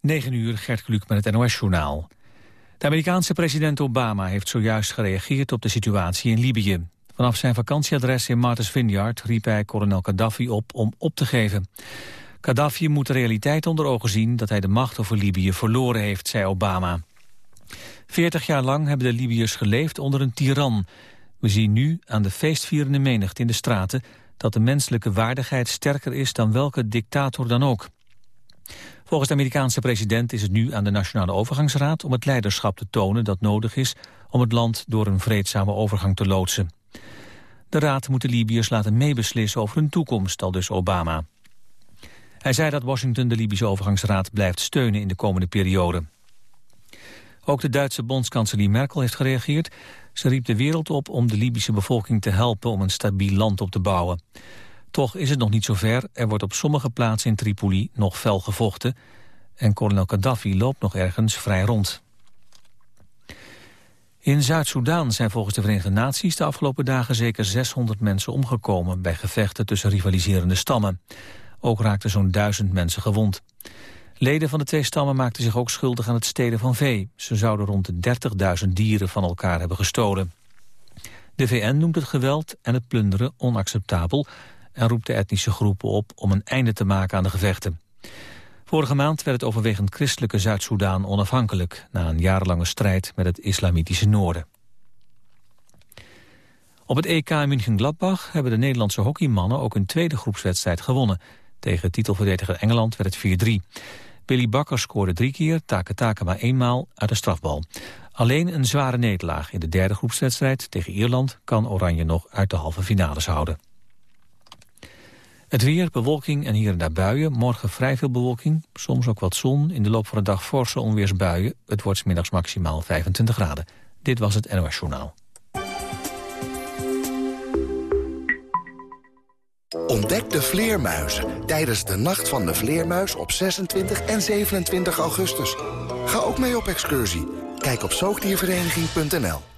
9 uur, Gert Kluk met het NOS-journaal. De Amerikaanse president Obama heeft zojuist gereageerd op de situatie in Libië. Vanaf zijn vakantieadres in Martha's Vineyard riep hij kolonel Gaddafi op om op te geven. Gaddafi moet de realiteit onder ogen zien dat hij de macht over Libië verloren heeft, zei Obama. Veertig jaar lang hebben de Libiërs geleefd onder een tiran. We zien nu aan de feestvierende menigte in de straten dat de menselijke waardigheid sterker is dan welke dictator dan ook. Volgens de Amerikaanse president is het nu aan de Nationale Overgangsraad om het leiderschap te tonen dat nodig is om het land door een vreedzame overgang te loodsen. De raad moet de Libiërs laten meebeslissen over hun toekomst, al dus Obama. Hij zei dat Washington de Libische overgangsraad blijft steunen in de komende periode. Ook de Duitse bondskanselier Merkel heeft gereageerd. Ze riep de wereld op om de Libische bevolking te helpen om een stabiel land op te bouwen. Toch is het nog niet zover. Er wordt op sommige plaatsen in Tripoli nog fel gevochten. En kolonel Gaddafi loopt nog ergens vrij rond. In Zuid-Soedan zijn volgens de Verenigde Naties de afgelopen dagen zeker 600 mensen omgekomen bij gevechten tussen rivaliserende stammen. Ook raakten zo'n duizend mensen gewond. Leden van de twee stammen maakten zich ook schuldig aan het stelen van vee. Ze zouden rond de 30.000 dieren van elkaar hebben gestolen. De VN noemt het geweld en het plunderen onacceptabel en roept de etnische groepen op om een einde te maken aan de gevechten. Vorige maand werd het overwegend christelijke Zuid-Soedan onafhankelijk... na een jarenlange strijd met het islamitische noorden. Op het EK München-Gladbach hebben de Nederlandse hockeymannen... ook een tweede groepswedstrijd gewonnen. Tegen titelverdediger Engeland werd het 4-3. Billy Bakker scoorde drie keer, Take Take maar eenmaal uit de strafbal. Alleen een zware nederlaag in de derde groepswedstrijd tegen Ierland... kan Oranje nog uit de halve finales houden. Het weer, bewolking en hier en daar buien. Morgen vrij veel bewolking, soms ook wat zon. In de loop van de dag forse onweersbuien. Het wordt middags maximaal 25 graden. Dit was het NOS Journaal. Ontdek de vleermuizen tijdens de Nacht van de Vleermuis op 26 en 27 augustus. Ga ook mee op excursie. Kijk op zoogdiervereniging.nl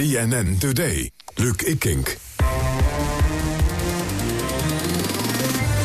BNN Today. Luc Ikink.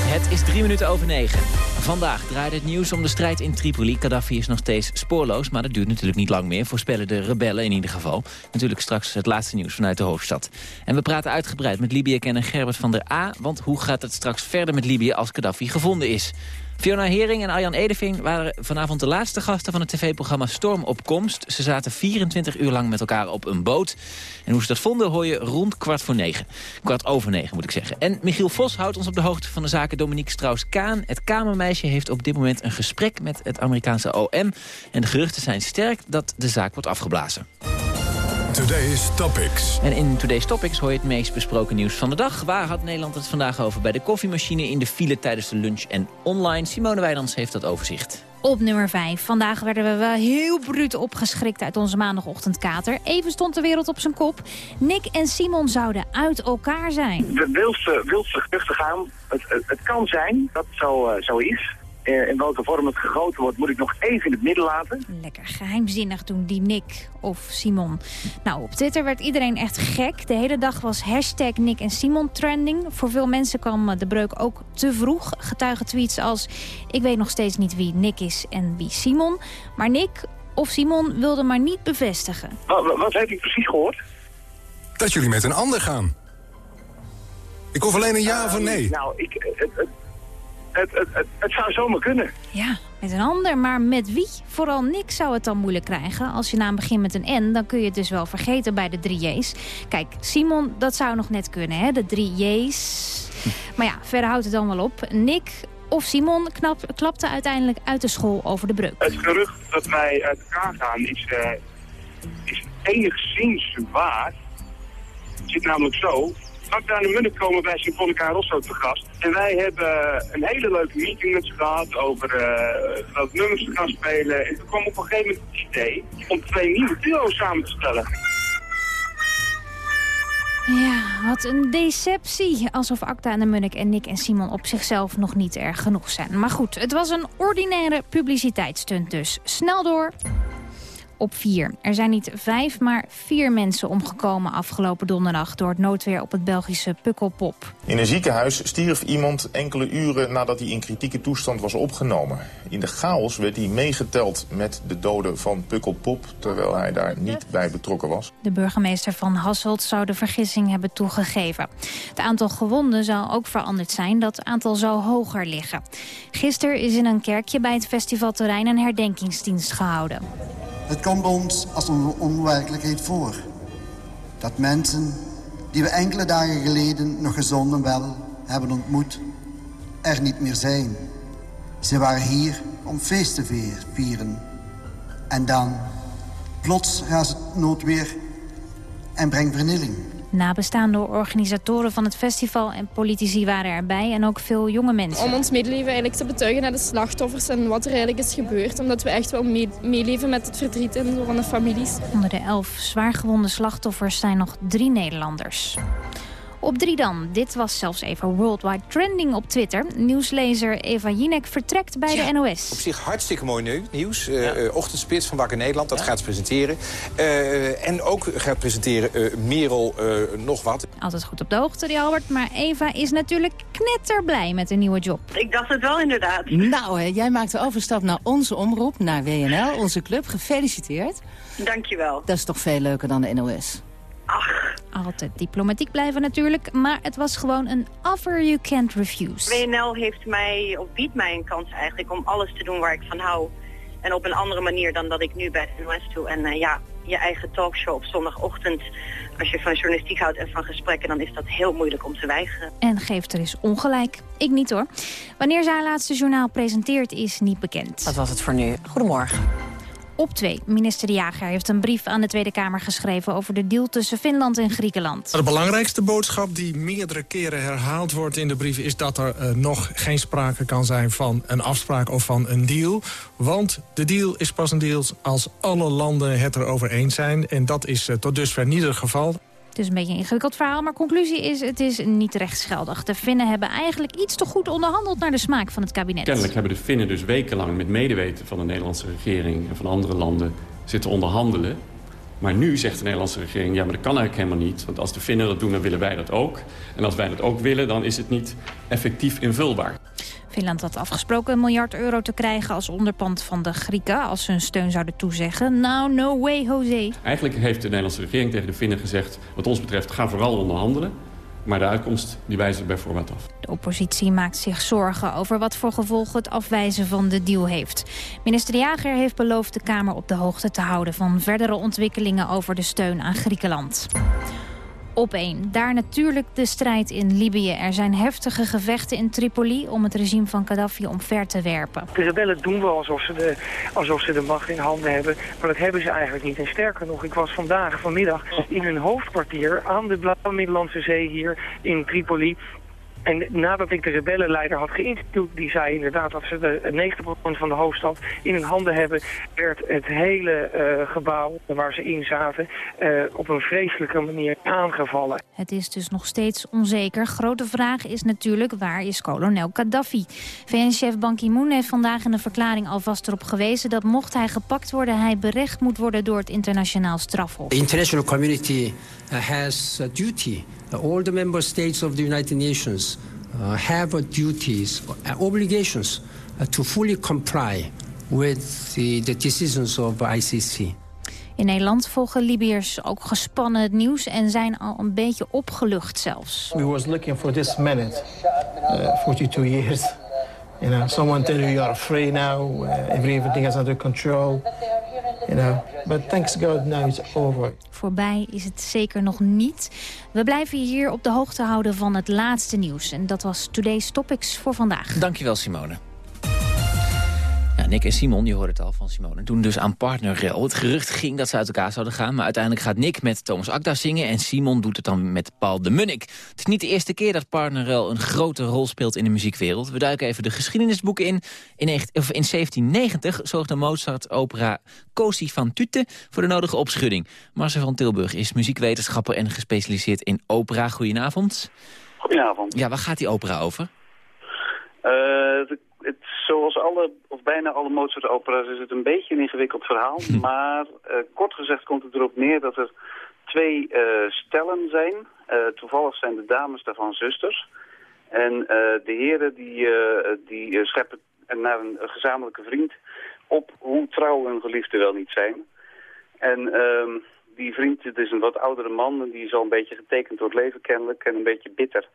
Het is drie minuten over negen. Vandaag draait het nieuws om de strijd in Tripoli. Gaddafi is nog steeds spoorloos, maar dat duurt natuurlijk niet lang meer. Voorspellen de rebellen in ieder geval. Natuurlijk straks het laatste nieuws vanuit de hoofdstad. En we praten uitgebreid met Libië-kenner Gerbert van der A. Want hoe gaat het straks verder met Libië als Gaddafi gevonden is? Fiona Hering en Arjan Edeving waren vanavond de laatste gasten van het tv-programma Storm op Komst. Ze zaten 24 uur lang met elkaar op een boot. En hoe ze dat vonden hoor je rond kwart voor negen. Kwart over negen moet ik zeggen. En Michiel Vos houdt ons op de hoogte van de zaken Dominique Strauss-Kaan. Het kamermeisje heeft op dit moment een gesprek met het Amerikaanse OM. En de geruchten zijn sterk dat de zaak wordt afgeblazen. Today's Topics. En in Today's Topics hoor je het meest besproken nieuws van de dag. Waar had Nederland het vandaag over? Bij de koffiemachine, in de file tijdens de lunch en online. Simone Wijnands heeft dat overzicht. Op nummer 5. Vandaag werden we wel heel bruut opgeschrikt uit onze maandagochtendkater. Even stond de wereld op zijn kop. Nick en Simon zouden uit elkaar zijn. De wildste, wildste geruchten gaan. Het, het, het, kan zijn dat het zo, uh, zo is. Uh, in welke vorm het gegoten wordt, moet ik nog even in het midden laten. Lekker geheimzinnig doen, die Nick of Simon. Nou, op Twitter werd iedereen echt gek. De hele dag was hashtag Nick en Simon trending. Voor veel mensen kwam de breuk ook te vroeg. Getuigen tweets als... ik weet nog steeds niet wie Nick is en wie Simon. Maar Nick of Simon wilde maar niet bevestigen. Wat, wat heb ik precies gehoord? Dat jullie met een ander gaan. Ik hoef alleen een ja of een nee. Nou, ik... Het, het, het, het, het, het, zou zomaar kunnen. Ja, met een ander, maar met wie? Vooral Nick zou het dan moeilijk krijgen. Als je naam begint met een N, dan kun je het dus wel vergeten bij de drie J's. Kijk, Simon, dat zou nog net kunnen, hè? De drie J's. Maar ja, verder houdt het dan wel op. Nick of Simon knap, klapte uiteindelijk uit de school over de breuk. Het gerucht dat wij uit elkaar gaan is, uh, is enigszins waar. Het zit namelijk zo Acta en Munnik komen bij Symfonica Rosso te gast. En wij hebben een hele leuke meeting met ze gehad over uh, welke nummers ze gaan spelen. En toen kwam op een gegeven moment het idee om twee nieuwe duo's samen te stellen. Ja, wat een deceptie. Alsof Acta en de Munnik en Nick en Simon op zichzelf nog niet erg genoeg zijn. Maar goed, het was een ordinaire publiciteitsstunt dus. Snel door op vier. Er zijn niet vijf, maar vier mensen omgekomen afgelopen donderdag... door het noodweer op het Belgische Pukkelpop. In een ziekenhuis stierf iemand enkele uren nadat hij in kritieke toestand was opgenomen. In de chaos werd hij meegeteld met de doden van Pukkelpop... terwijl hij daar niet bij betrokken was. De burgemeester van Hasselt zou de vergissing hebben toegegeven. Het aantal gewonden zou ook veranderd zijn. Dat aantal zou hoger liggen. Gisteren is in een kerkje bij het festivalterrein een herdenkingsdienst gehouden. Het komt ons als een onwerkelijkheid voor. Dat mensen die we enkele dagen geleden nog gezond en wel hebben ontmoet, er niet meer zijn. Ze waren hier om feest te vieren. En dan, plots gaat het noodweer en brengt vernieling. Nabestaande organisatoren van het festival en politici waren erbij en ook veel jonge mensen. Om ons medeleven eigenlijk te betuigen naar de slachtoffers en wat er eigenlijk is gebeurd. Omdat we echt wel meeleven met het verdriet en van de families. Onder de elf zwaargewonde slachtoffers zijn nog drie Nederlanders. Op drie dan. Dit was zelfs even worldwide trending op Twitter. Nieuwslezer Eva Jinek vertrekt bij de NOS. Op zich hartstikke mooi nieuws. Uh, ochtendspits van Wakker Nederland, dat gaat ze presenteren. Uh, en ook gaat presenteren uh, Merel nog wat. Altijd goed op de hoogte, die Albert. Maar Eva is natuurlijk knetterblij met een nieuwe job. Ik dacht het wel inderdaad. Nou, hè, jij maakt de overstap naar onze omroep, naar WNL, onze club. Gefeliciteerd. Dankjewel. Dat is toch veel leuker dan de NOS? Ach. Altijd diplomatiek blijven natuurlijk, maar het was gewoon een offer you can't refuse. WNL heeft mij, of biedt mij een kans eigenlijk om alles te doen waar ik van hou. En op een andere manier dan dat ik nu bij de NOS doe. En uh, ja, je eigen talkshow op zondagochtend. Als je van journalistiek houdt en van gesprekken, dan is dat heel moeilijk om te weigeren. En geeft er eens ongelijk. Ik niet hoor. Wanneer zij haar laatste journaal presenteert is niet bekend. Dat was het voor nu. Goedemorgen. Op twee. Minister De Jager heeft een brief aan de Tweede Kamer geschreven... over de deal tussen Finland en Griekenland. De belangrijkste boodschap die meerdere keren herhaald wordt in de brief... is dat er uh, nog geen sprake kan zijn van een afspraak of van een deal. Want de deal is pas een deal als alle landen het erover eens zijn. En dat is uh, tot dusver niet het geval. Het is een beetje een ingewikkeld verhaal, maar conclusie is... het is niet rechtsgeldig. De Finnen hebben eigenlijk iets te goed onderhandeld... naar de smaak van het kabinet. Kennelijk hebben de Finnen dus wekenlang met medeweten van de Nederlandse regering... en van andere landen zitten onderhandelen. Maar nu zegt de Nederlandse regering... ja, maar dat kan eigenlijk helemaal niet. Want als de Finnen dat doen, dan willen wij dat ook. En als wij dat ook willen, dan is het niet effectief invulbaar. Finland had afgesproken een miljard euro te krijgen als onderpand van de Grieken... als ze hun steun zouden toezeggen. Nou, no way, Jose. Eigenlijk heeft de Nederlandse regering tegen de Finnen gezegd... wat ons betreft, ga vooral onderhandelen. Maar de uitkomst die wijzen bij voorbaat af. De oppositie maakt zich zorgen over wat voor gevolgen het afwijzen van de deal heeft. Minister De Jager heeft beloofd de Kamer op de hoogte te houden... van verdere ontwikkelingen over de steun aan Griekenland op één. Daar natuurlijk de strijd in Libië. Er zijn heftige gevechten in Tripoli om het regime van Gaddafi omver te werpen. De rebellen doen wel alsof ze, de, alsof ze de macht in handen hebben, maar dat hebben ze eigenlijk niet. En sterker nog, ik was vandaag, vanmiddag, in hun hoofdkwartier aan de Blauwe Middellandse Zee hier in Tripoli. En nadat ik de rebellenleider had geïnterviewd, die zei inderdaad dat ze de 90% van de hoofdstad in hun handen hebben, werd het hele uh, gebouw waar ze in zaten uh, op een vreselijke manier aangevallen. Het is dus nog steeds onzeker. Grote vraag is natuurlijk waar is kolonel Gaddafi? VN-chef Ban Ki-moon heeft vandaag in een verklaring alvast erop gewezen dat mocht hij gepakt worden, hij berecht moet worden door het internationaal strafhof. The international community has a duty all the member states of the United Nations uh, have duties, uh, obligations uh, to fully comply with the, the decisions of ICC. In Nederland volgen Libiërs ook gespannen het nieuws en zijn al een beetje opgelucht zelfs. We was looking for this minute, uh, 42 years. You know, someone tell you you are free now, uh, everything is under control. You know, but thanks God now it's over. Voorbij is het zeker nog niet. We blijven hier op de hoogte houden van het laatste nieuws. En dat was Today's Topics voor vandaag. Dankjewel Simone. Nick en Simon, je hoorde het al van Simone, doen dus aan partnerrel. Het gerucht ging dat ze uit elkaar zouden gaan... maar uiteindelijk gaat Nick met Thomas Akda zingen... en Simon doet het dan met Paul de Munnik. Het is niet de eerste keer dat partnerrel een grote rol speelt in de muziekwereld. We duiken even de geschiedenisboeken in. In, of in 1790 zorgde Mozart opera Cosi van Tute voor de nodige opschudding. Marcel van Tilburg is muziekwetenschapper en gespecialiseerd in opera. Goedenavond. Goedenavond. Ja, waar gaat die opera over? Uh, het, zoals alle, of bijna alle Mozart-opera's is het een beetje een ingewikkeld verhaal. Hm. Maar uh, kort gezegd komt het erop neer dat er twee uh, stellen zijn. toevallig zijn de dames daarvan zusters. En de heren die, die scheppen naar een gezamenlijke vriend op hoe trouw hun geliefden wel niet zijn. En ehm, die vriend, het is een wat oudere man en die is al een beetje getekend door het leven kennelijk en een beetje bitter.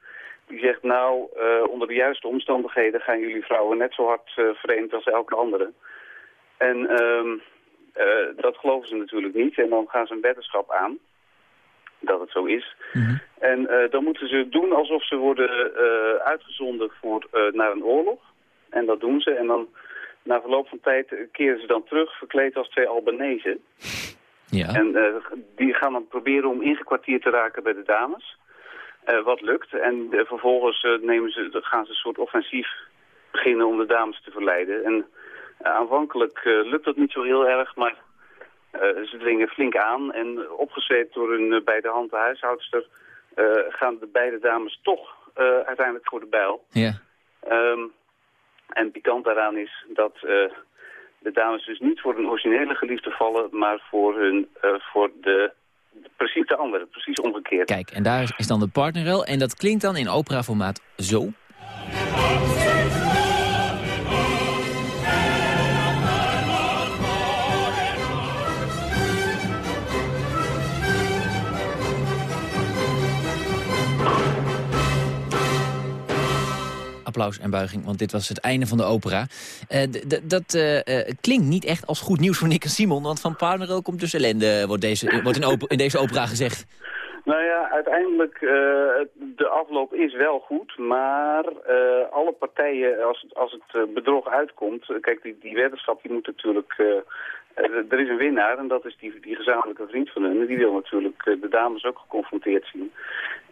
Die zegt, nou, uh, onder de juiste omstandigheden gaan jullie vrouwen net zo hard uh, verenigd als elke andere. En uh, dat geloven ze natuurlijk niet. En dan gaan ze een weddenschap aan dat het zo is. Mm -hmm. En dan moeten ze doen alsof ze worden uitgezonden voor, naar een oorlog. En dat doen ze. En dan na verloop van tijd keren ze dan terug verkleed als twee Albanese. Ja. En die gaan dan proberen om ingekwartierd te raken bij de dames. Uh, wat lukt. En uh, vervolgens uh, nemen ze, gaan ze een soort offensief beginnen om de dames te verleiden. En aanvankelijk lukt dat niet zo heel erg, maar ze dringen flink aan. En opgezet door hun beide handen huishoudster gaan de beide dames toch uiteindelijk voor de bijl. Ja. Um, en pikant daaraan is dat de dames dus niet voor hun originele geliefde vallen, maar voor, hun, voor de precies de andere, precies omgekeerd. Kijk, en daar is dan de partnerrel. En dat klinkt dan in operaformaat zo. Applaus en buiging, want dit was het einde van de opera. Uh, dat uh, klinkt niet echt als goed nieuws voor Nick en Simon, want van Partnerel komt dus ellende, wordt, deze, wordt in, deze opera gezegd. Nou ja, uiteindelijk, uh, de afloop is wel goed, maar alle partijen, als als het bedrog uitkomt... Kijk, die, die die moet natuurlijk er is een winnaar en dat is die, die gezamenlijke vriend van hen. Die wil natuurlijk uh, de dames ook geconfronteerd zien.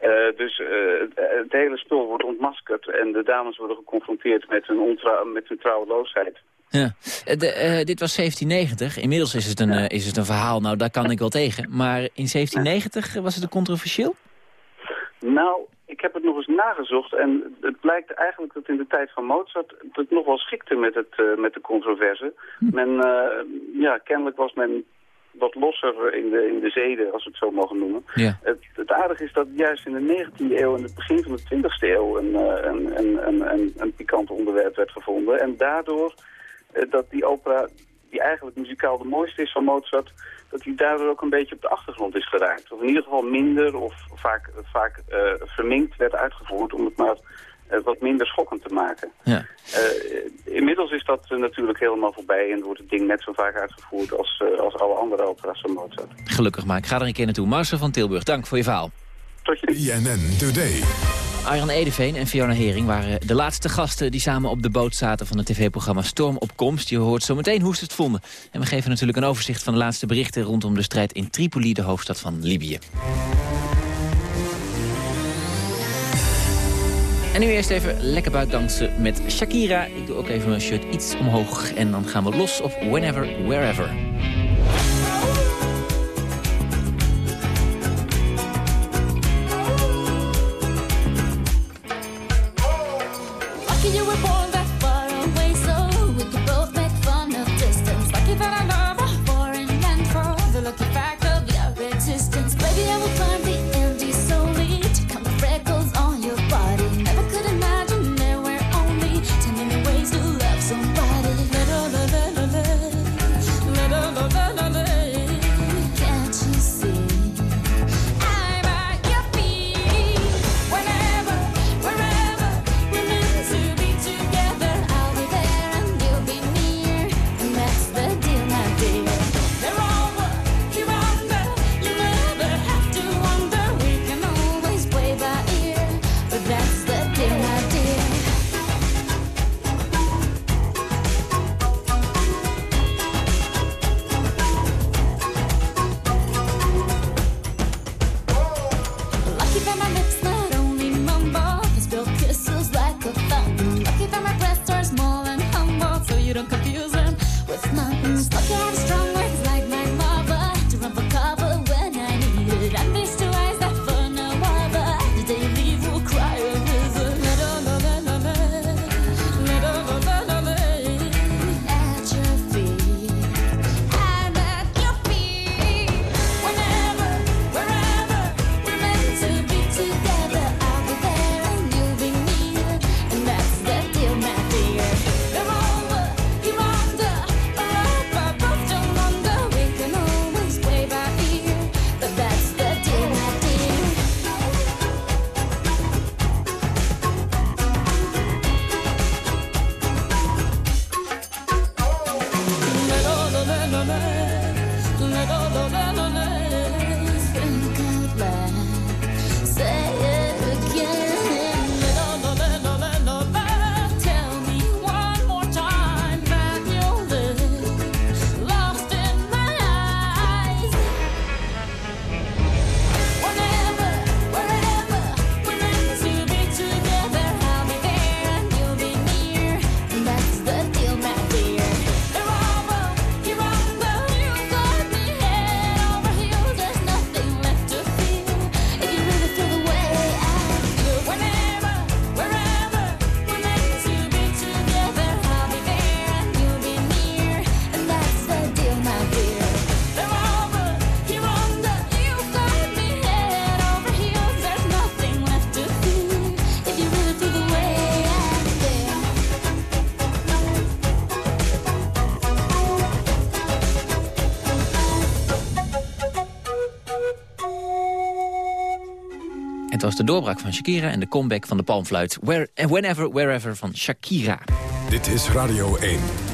Uh, dus het, het, hele spul wordt ontmaskerd en de dames worden geconfronteerd met hun, ontra met hun trouweloosheid. Ja. De, dit was 1790. Inmiddels is het, een, ja. is het een verhaal, nou daar kan ik wel tegen. Maar in 1790 was het controversieel? Nou, ik heb het nog eens nagezocht en het blijkt eigenlijk dat in de tijd van Mozart het nog wel schikte met, het, uh, met de controverse. Hm. Men, uh, ja, kennelijk was men wat losser in de, in de zeden, als we het zo mogen noemen. Ja. Het, het aardige is dat juist in de 19e eeuw en het begin van de 20e eeuw een, uh, een, een, een, een, een pikant onderwerp werd gevonden. En daardoor dat die opera, die eigenlijk muzikaal de mooiste is van Mozart dat hij daardoor ook een beetje op de achtergrond is geraakt. Of in ieder geval minder of vaak, vaak uh, verminkt werd uitgevoerd om het maar uh, wat minder schokkend te maken. Ja. Uh, inmiddels is dat natuurlijk helemaal voorbij en wordt het ding net zo vaak uitgevoerd als, als alle andere opera's van Mozart. Gelukkig maar. Ik ga er een keer naartoe. Marcel van Tilburg, dank voor je verhaal. Tot je. INN Today. Arjan Edeveen en Fiona Hering waren de laatste gasten... die samen op de boot zaten van het tv-programma Storm op Komst. Je hoort zo meteen hoe ze het vonden. En we geven natuurlijk een overzicht van de laatste berichten... rondom de strijd in Tripoli, de hoofdstad van Libië. En nu eerst even lekker buikdansen met Shakira. Ik doe ook even mijn shirt iets omhoog. En dan gaan we los op Whenever, Wherever. you don't come Het was de doorbraak van Shakira en de comeback van de palmfluit Where, Whenever, Wherever van Shakira. Dit is Radio 1.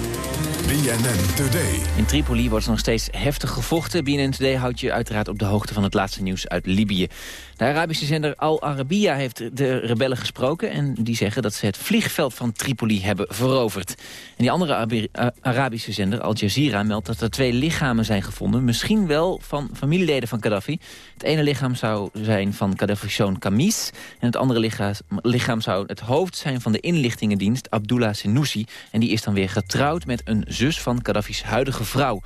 BNN Today. In Tripoli wordt nog steeds heftig gevochten. BNN Today houdt je uiteraard op de hoogte van het laatste nieuws uit Libië. De Arabische zender Al Arabiya heeft de rebellen gesproken... en die zeggen dat ze het vliegveld van Tripoli hebben veroverd. En die andere A- Arabische zender, Al Jazeera, meldt dat er twee lichamen zijn gevonden. Misschien wel van familieleden van Gaddafi. Het ene lichaam zou zijn van Gaddafi's zoon Kamis... en het andere lichaam, zou het hoofd zijn van de inlichtingendienst Abdullah Senussi. En die is dan weer getrouwd met een zus van Gaddafi's huidige vrouw.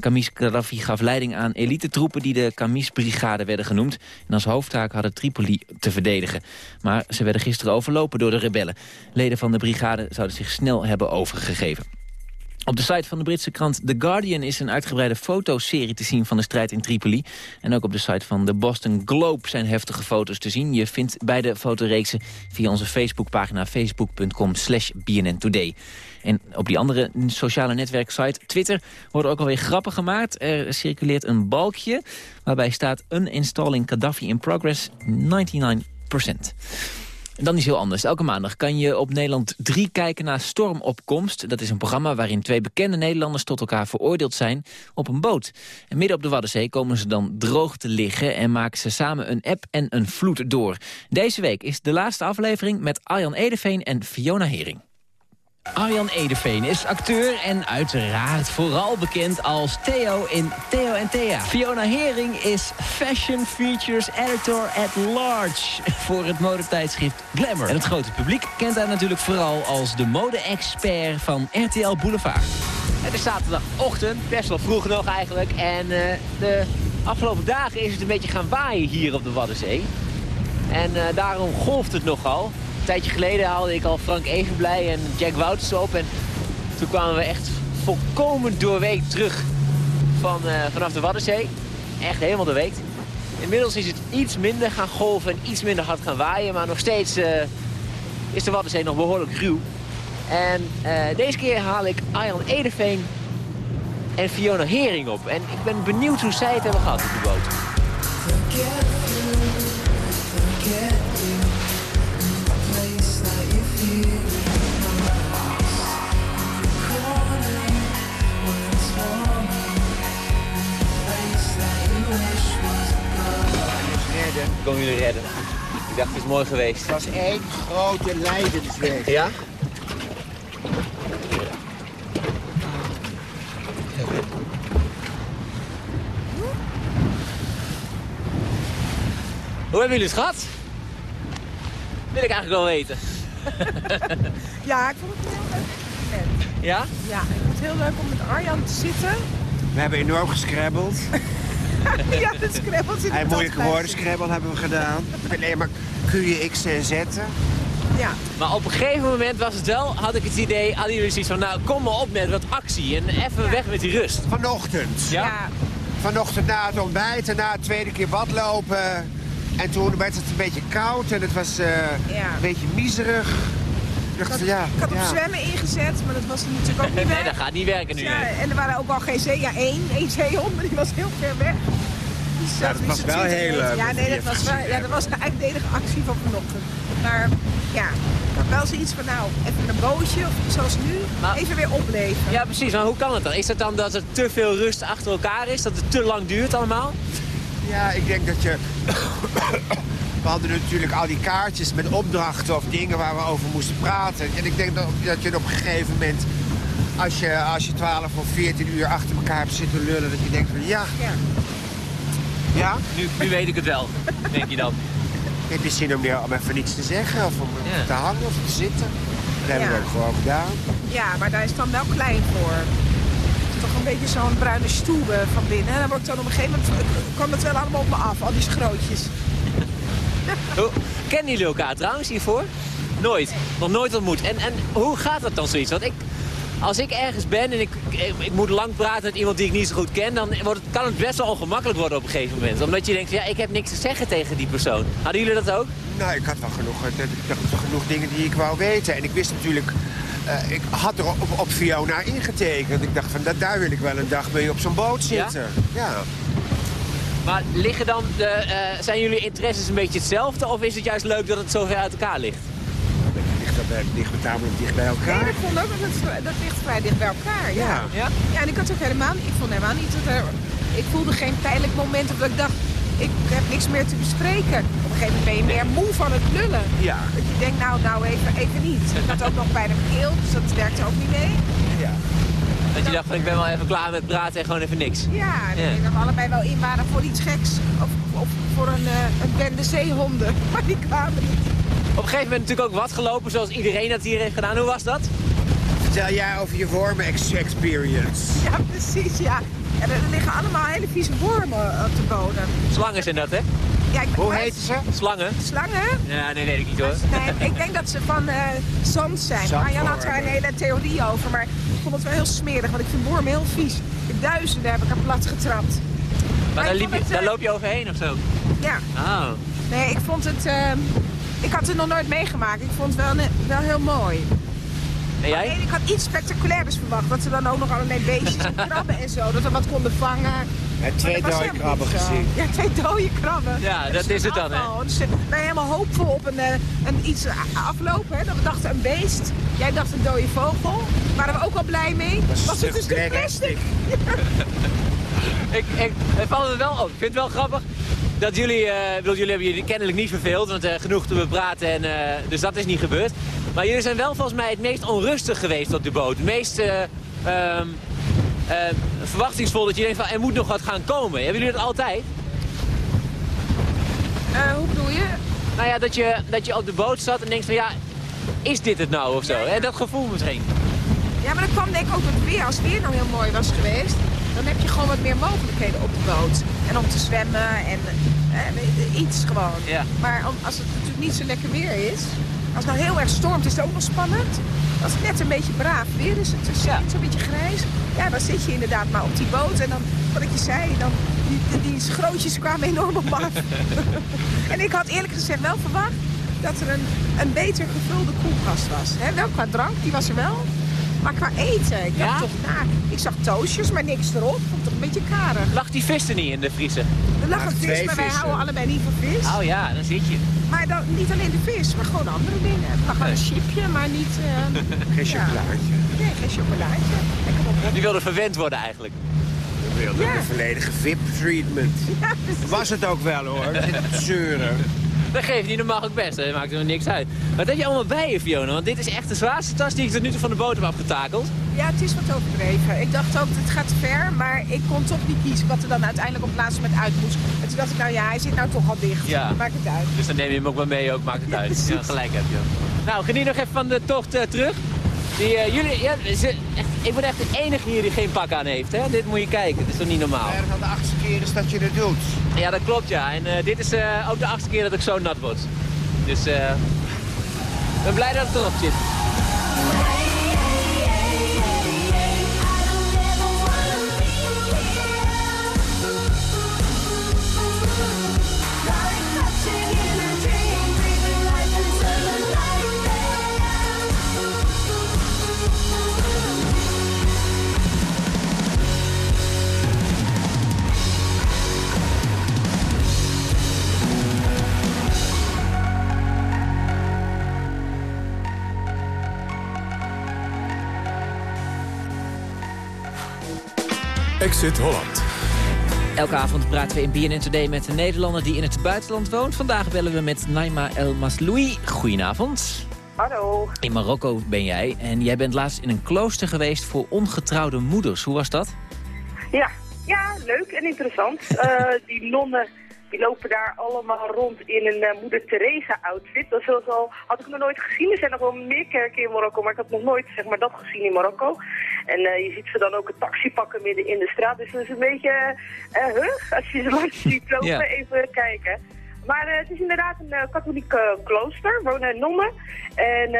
Kamis Gaddafi gaf leiding aan elitetroepen die de Kamis-brigade werden genoemd. En als hoofdtaak hadden Tripoli te verdedigen. Maar ze werden gisteren overlopen door de rebellen. Leden van de brigade zouden zich snel hebben overgegeven. Op de site van de Britse krant The Guardian is een uitgebreide fotoserie te zien van de strijd in Tripoli. En ook op de site van de Boston Globe zijn heftige foto's te zien. Je vindt beide fotoreeksen via onze Facebookpagina facebook.com slash BNN Today. En op die andere sociale netwerksite Twitter worden ook alweer grappen gemaakt. Er circuleert een balkje waarbij staat uninstalling Gaddafi in progress 99%. En dan is heel anders. Elke maandag kan je op Nederland 3 kijken naar Stormopkomst. Dat is een programma waarin twee bekende Nederlanders tot elkaar veroordeeld zijn op een boot. En midden op de Waddenzee komen ze dan droog te liggen en maken ze samen een app en een vloed door. Deze week is de laatste aflevering met Arjan Edeveen en Fiona Hering. Arjan Edeveen is acteur en uiteraard vooral bekend als Theo in Theo en Thea. Fiona Hering is Fashion Features Editor at Large voor het modetijdschrift Glamour. En het grote publiek kent haar natuurlijk vooral als de mode-expert van RTL Boulevard. Het is zaterdagochtend, best wel vroeg nog eigenlijk. En eh, de afgelopen dagen is het een beetje gaan waaien hier op de Waddenzee. En eh, daarom golft het nogal. Tijdje geleden haalde ik al Frank Evenblij en Jack Wouters op. En toen kwamen we echt volkomen doorweekt terug van, eh, vanaf de Waddenzee. Echt helemaal doorweekt. Inmiddels is het iets minder gaan golven en iets minder hard gaan waaien. Maar nog steeds eh, is de Waddenzee nog behoorlijk ruw. En eh, deze keer haal ik Arjan Edeveen en Fiona Hering op. En ik ben benieuwd hoe zij het hebben gehad op de boot. Redden. Ik kom jullie redden. Ik dacht, het is mooi geweest. Het was één grote lijdensweg. Ja? Hoe hebben jullie het gehad? Wil ik eigenlijk wel weten. Ja, ik vond het heel leuk. Ja? Ja, ik vond het heel leuk om met Arjan te zitten. We hebben enorm gescrabbeld. ja, dat scrabbelt in de En moeilijke woorden scrabble hebben we gedaan. Alleen maar X'en en Z'en. Ja. Maar op een gegeven moment was het wel, had ik het idee, hadden jullie zoiets van, nou kom maar op met wat actie en even weg met die rust. Vanochtend. Ja? Vanochtend na het ontbijt en na het tweede keer badlopen. En toen werd het een beetje koud en het was eh, een beetje miserig. Ik dacht van ja, Ik had op ja. zwemmen ingezet, maar dat was natuurlijk ook niet Nee, weg. dat gaat niet werken nu. Ja, nee. en er waren ook al geen zee. Ja, één, één zeehond, maar die was heel ver weg. Zat Ja, dat niet was wel 20 heel leuk, Ja, wat nee, dat was, wel, ja, dat was eigenlijk de enige actie van vanochtend. Maar ja, ik had wel zoiets van nou, even een bootje, of zoals nu, even weer opleven. Ja, precies. Maar hoe kan het dan? Is het dan dat er te veel rust achter elkaar is? Dat het te lang duurt allemaal? Ja, ik denk dat je... We hadden natuurlijk al die kaartjes met opdrachten of dingen waar we over moesten praten. En ik denk dat, dat je op een gegeven moment, als je, als je 12 of 14 uur achter elkaar hebt zitten lullen, dat je denkt van ja. Ja? Nu, nu weet ik het wel, denk je dan. Heb je zin om, weer- om even niets te zeggen of om te hangen of te zitten? Dat hebben we Ja. ook gewoon gedaan. Ja, maar daar is het dan wel klein voor. Het is toch een beetje zo'n bruine stoel eh, van binnen. En dan wordt dan op een gegeven moment kwam het wel allemaal op me af, al die schrootjes. Hoe, kennen jullie elkaar trouwens hiervoor? Nooit. Nog nooit ontmoet. En, en hoe gaat dat dan zoiets? Want ik, als ik ergens ben en ik, ik, ik moet lang praten met iemand die ik niet zo goed ken... dan wordt het, kan het best wel ongemakkelijk worden op een gegeven moment. Omdat je denkt, ja, ik heb niks te zeggen tegen die persoon. Hadden jullie dat ook? Nou, ik had wel genoeg, eh, genoeg dingen die ik wou weten. En ik wist natuurlijk, eh, ik had er op, op Fiona ingetekend. Ik dacht van, da- daar wil ik wel een dag mee op zo'n boot zitten. Ja. Maar liggen dan de, eh, zijn jullie interesses een beetje hetzelfde? Of is het juist leuk dat het zo ver uit elkaar ligt? Ligt dat bij, ligt we tamelijk dicht bij elkaar? Nee, ik vond ook dat het dat ligt vrij dicht bij elkaar. Ja. Ja. Ja. ja, en ik had ook helemaal niet, ik vond helemaal niet dat er, ik voelde geen pijnlijk moment dat ik dacht, ik heb niks meer te bespreken. Op een gegeven moment ben je meer moe van het lullen. Ja. Dat je denkt, nou, nou even, even niet. Ik had ook nog bijna keel, dus dat werkte ook niet mee. Dat je dacht van ik ben wel even klaar met praten en gewoon even niks. Ja, ik denk dat we allebei wel in waren voor iets geks. Of, of voor een, eh, een bende zeehonden. Maar die kwamen niet. Op een gegeven moment natuurlijk ook wat gelopen zoals iedereen dat hier heeft gedaan. Hoe was dat? Vertel jij over je wormen ex- experience. Ja, precies, ja. En er liggen allemaal hele vieze wormen op de bodem. Slangen zijn dat, hè? Ja, ik, Hoe heten ze? Slangen? Slangen? Ja, nee, weet ik niet hoor. Nee, ik denk dat ze van eh, zand zijn. Arjan had daar een hele theorie over, maar ik vond het wel heel smerig, want ik vind wormen heel vies. De duizenden heb ik er plat getrapt. Maar daar, liep je, het, daar eh, loop je overheen of zo? Ja. Oh. Nee, ik vond het... eh, ik had het nog nooit meegemaakt. Ik vond het wel, wel heel mooi. En jij? Alleen ik had iets spectaculairs verwacht. Dat ze dan ook nog allerlei beestjes en krabben en zo. Dat we wat konden vangen. En twee dode krabben gezien. Ja, twee dode krabben. Ja, dat is het dan, hè? Dus wij helemaal hoopvol op een, eh, een iets aflopen. Hè? Dat we dachten een beest. Jij dacht een dode vogel. Waren we ook al blij mee. Dat is Was het een stuk plastic? Ik, ik, het valt me wel op. Ik vind het wel grappig dat jullie, eh, bedoel, jullie hebben jullie kennelijk niet verveeld, want eh, genoeg te bepraten en eh, dus dat is niet gebeurd. Maar jullie zijn wel volgens mij het meest onrustig geweest op de boot. Het meest eh, ehm, eh, verwachtingsvol dat je denkt van er moet nog wat gaan komen. Hebben jullie dat altijd? Eh, hoe bedoel je? Nou ja, dat je, dat je op de boot zat en denkt van ja, is dit het nou of zo? Hè, Dat gevoel misschien. Ja, maar dat kwam denk ik ook met weer. Als het weer nou heel mooi was geweest, dan heb je gewoon wat meer mogelijkheden op de boot. En om te zwemmen en eh, iets gewoon. Ja. Maar als het natuurlijk niet zo lekker weer is, als het nou heel erg stormt, is het ook nog spannend. Als het net een beetje braaf weer is, het is ja. zo'n beetje grijs. Ja, dan zit je inderdaad maar op die boot. En dan, wat ik je zei, dan, die, die, die schrootjes kwamen enorm op af. en ik had eerlijk gezegd wel verwacht dat er een, een beter gevulde koelkast was. Hè, wel qua drank, die was er wel. Maar qua eten, ik Ja? toch, nou, ik zag toastjes, maar niks erop. Vond toch een beetje karig. Lag die vis er niet in de vriezer? Er lag een vis, maar wij vissen. houden allebei niet van vis. Oh ja, dan zit je. Maar dan, niet alleen de vis, maar gewoon andere dingen. Het lag wel een chipje, maar niet... eh, Geen ja. chocolaatje. Nee, geen chocolaatje. Lekker op. Die wilde verwend worden eigenlijk. We wilden Ja. een volledige VIP-treatment. Was het ook wel hoor, we zitten te zeuren. Dat geeft niet, dat mag ook best. Dat maakt er niks uit. Wat heb je allemaal bij je, Fiona? Want dit is echt de zwaarste tas die ik tot nu toe van de boot heb afgetakeld. Ja, het is wat overdreven. Ik dacht ook, het gaat ver, maar ik kon toch niet kiezen wat er dan uiteindelijk op het laatste moment uit moest. En toen dacht ik, nou ja, hij zit nou toch al dicht. Ja. Maakt het uit. Dus dan neem je hem ook wel mee, ook maakt het uit. Ja, gelijk heb je. Nou, geniet nog even van de tocht eh, terug. Die, eh, jullie, ja, ze, echt, ik ben echt de enige hier die geen pak aan heeft. Hè? Dit moet je kijken, dat is toch niet normaal? Erg aan de achtste keer is dat je het doet. Ja, dat klopt ja. En eh, dit is eh, ook de achtste keer dat ik zo nat word. Dus eh, ik ben blij dat het erop zit. Exit Holland. Elke avond praten we in BNN Today met een Nederlander die in het buitenland woont. Vandaag bellen we met Naima El Masloui. Goedenavond. Hallo. In Marokko ben jij en jij bent laatst in een klooster geweest voor ongetrouwde moeders. Hoe was dat? Ja, ja leuk en interessant. Eh, die nonnen die lopen daar allemaal rond in een eh, moeder Teresa outfit. Dat wel zo, had ik nog nooit gezien. Er zijn nog wel meer kerken in Marokko, maar ik had nog nooit zeg maar, dat gezien in Marokko. En eh, je ziet ze dan ook een taxi pakken midden in de straat. Dus dat is een beetje, huh, als je ze langs ziet lopen, Ja. even kijken. Maar het is inderdaad een katholiek klooster, wonen nonnen. En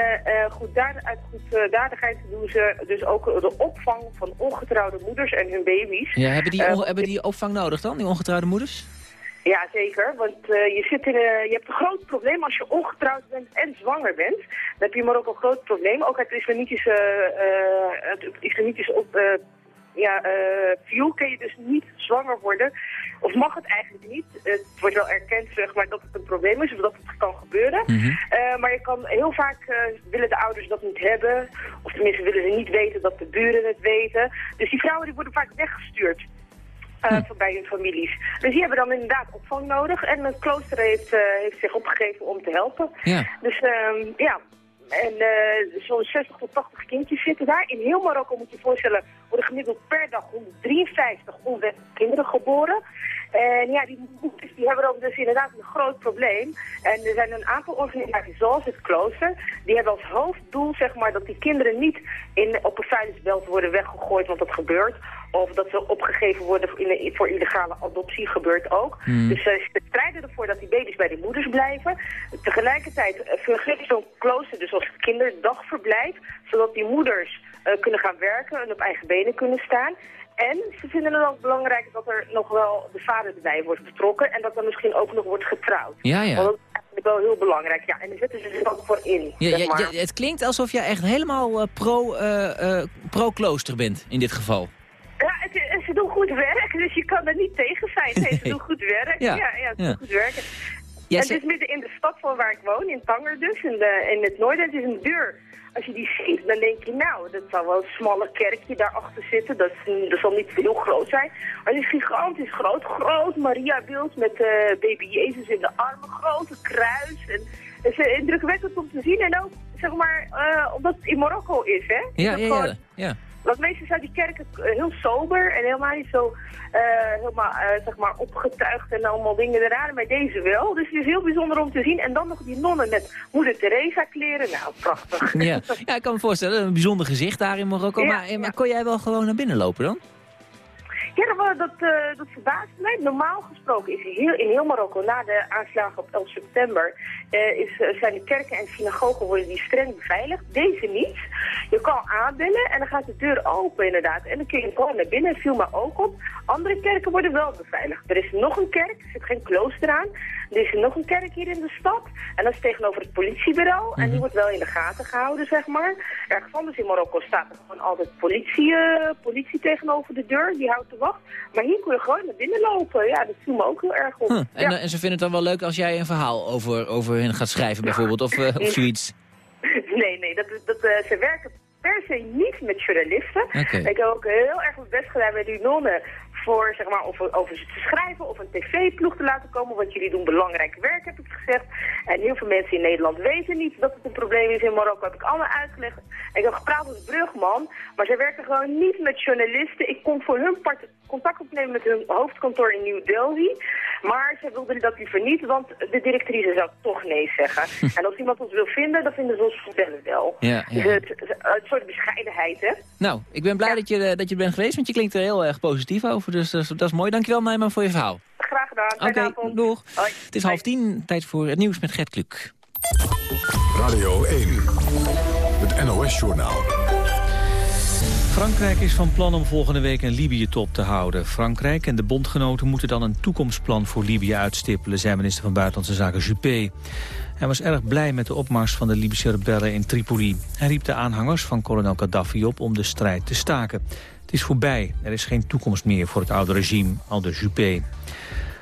goed, daar, uit goed uh, daardigheid doen ze dus ook de opvang van ongetrouwde moeders en hun baby's. Ja, hebben, die, hebben die opvang nodig dan, die ongetrouwde moeders? Ja, zeker. Want eh, je, zit in, een- je hebt een groot probleem als je ongetrouwd bent en zwanger bent. Dan heb je maar ook een groot probleem. Ook uit het islamitische, eh, het islamitische op, eh, ja, eh, view kun je dus niet zwanger worden. Of mag het eigenlijk niet. Het wordt wel erkend zeg maar, dat het een probleem is of dat het kan gebeuren. Eh, maar je kan heel vaak willen de ouders dat niet hebben. Of tenminste willen ze niet weten dat de buren het weten. Dus die vrouwen die worden vaak weggestuurd eh, van bij hun families. Dus die hebben dan inderdaad opvang nodig. En het klooster heeft, eh, heeft zich opgegeven om te helpen. Ja. Dus ehm, ja, en eh, zo'n 60 tot 80 kindjes zitten daar. In heel Marokko moet je je voorstellen, worden gemiddeld per dag 153 onwettige kinderen geboren. En ja, die moeders die hebben dan dus inderdaad een groot probleem. En er zijn een aantal organisaties, zoals het klooster, die hebben als hoofddoel zeg maar dat die kinderen niet in, op een vuilnisbelt worden weggegooid, want dat gebeurt. Of dat ze opgegeven worden voor, in- voor illegale adoptie, gebeurt ook. Hmm. Dus ze strijden ervoor dat die baby's bij de moeders blijven. Tegelijkertijd eh, fungeert zo'n klooster dus als kinderdagverblijf, zodat die moeders eh, kunnen gaan werken en op eigen benen kunnen staan. En ze vinden het ook belangrijk dat er nog wel de vader erbij wordt betrokken en dat er misschien ook nog wordt getrouwd. Ja, ja. Want dat is eigenlijk wel heel belangrijk. Ja, en daar zetten ze zich ook voor in. Ja, zeg maar. ja, het klinkt alsof jij echt helemaal eh, pro, eh, eh, pro-klooster bent in dit geval. Ja, het, en ze doen goed werk, dus je kan er niet tegen zijn. Nee, ze doen goed werk. Ja, Ja, ja, ze doen goed werk. Ja, en ze- het is midden in de stad van waar ik woon, in Tanger dus, in, de, in het noorden. Het is een deur. Als je die ziet, dan denk je, nou, dat zal wel een smalle kerkje daarachter zitten. Dat, zal niet heel groot zijn. Maar het is gigantisch groot. Groot Maria-beeld met eh, baby Jezus in de armen. Grote kruis. En, het is eh, indrukwekkend om te zien. En ook, zeg maar, eh, omdat het in Marokko is, hè. Ja, het ja, gewoon- ja. ja. Want meestal zijn die kerken eh, heel sober en helemaal niet zo eh, helemaal, eh, zeg maar opgetuigd en allemaal dingen eraan. Maar deze wel. Dus het is heel bijzonder om te zien. En dan nog die nonnen met moeder Teresa kleren. Nou, prachtig. Ja. ja, ik kan me voorstellen, een bijzonder gezicht daar in Marokko. Ja, maar, maar kon jij wel gewoon naar binnen lopen dan? Ja, dat, wa- dat, verbaast mij. Normaal gesproken is heel, in heel Marokko na de aanslagen op 11 september eh, is, eh, zijn de kerken en synagogen worden die streng beveiligd. Deze niet. Je kan aanbellen en dan gaat de deur open inderdaad. En dan kun je gewoon naar binnen. viel me ook op. Andere kerken worden wel beveiligd. Er is nog een kerk, er zit geen klooster aan. Er is nog een kerk hier in de stad. En dat is tegenover het politiebureau. En die wordt wel in de gaten gehouden, zeg maar. Ergens anders in Marokko staat er gewoon altijd politie, eh, politie tegenover de deur. Die houdt de wacht. Maar hier kun je gewoon naar binnen lopen. Ja, dat viel me ook heel erg op. Huh. Ja. eh, en ze vinden het dan wel leuk als jij een verhaal over, over hen gaat schrijven bijvoorbeeld, of, eh, of zoiets. Nee, nee, dat, dat, ze werken per se niet met journalisten. Ik heb ook heel erg mijn best gedaan bij die nonnen voor zeg maar, over, over ze te schrijven of een tv-ploeg te laten komen. Want jullie doen belangrijk werk, heb ik gezegd. En heel veel mensen in Nederland weten niet dat het een probleem is in Marokko. Heb ik allemaal uitgelegd. Ik heb gepraat met brugman, maar zij werken gewoon niet met journalisten. Ik kom voor hun part contact opnemen met hun hoofdkantoor in New Delhi. Maar ze wilden dat liever niet, want de directrice zou toch nee zeggen. en als iemand ons wil vinden, dan vinden ze ons vertellen wel. Ja, Dus het, soort bescheidenheid, hè? Nou, ik ben blij dat, je, eh, dat je er bent geweest, want je klinkt er heel erg positief over. Dus dat is, dat is mooi. Dankjewel, Nijman, voor je verhaal. Graag gedaan. Oké, avond. doeg. Hoi. Het is half tien, tijd voor het nieuws met Gert Kluk. Radio 1, het NOS-journaal. Frankrijk is van plan om volgende week een Libië-top te houden. Frankrijk en de bondgenoten moeten dan een toekomstplan voor Libië uitstippelen, zei minister van Buitenlandse Zaken Juppé. Hij was erg blij met de opmars van de Libische rebellen in Tripoli. Hij riep de aanhangers van kolonel Gaddafi op om de strijd te staken. Het is voorbij, er is geen toekomst meer voor het oude regime, aldus Juppé.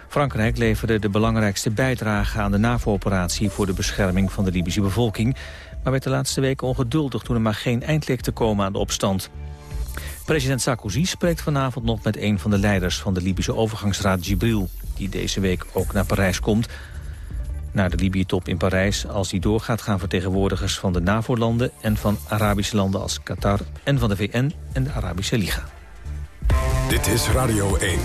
Frankrijk leverde de belangrijkste bijdrage aan de NAVO-operatie voor de bescherming van de Libische bevolking, maar werd de laatste weken ongeduldig toen er maar geen eind leek te komen aan de opstand. President Sarkozy spreekt vanavond nog met een van de leiders van de Libische overgangsraad Gibril, die deze week ook naar Parijs komt. Naar de Libië-top in Parijs, als die doorgaat, gaan vertegenwoordigers van de NAVO-landen en van Arabische landen als Qatar en van de VN en de Arabische Liga. Dit is Radio 1.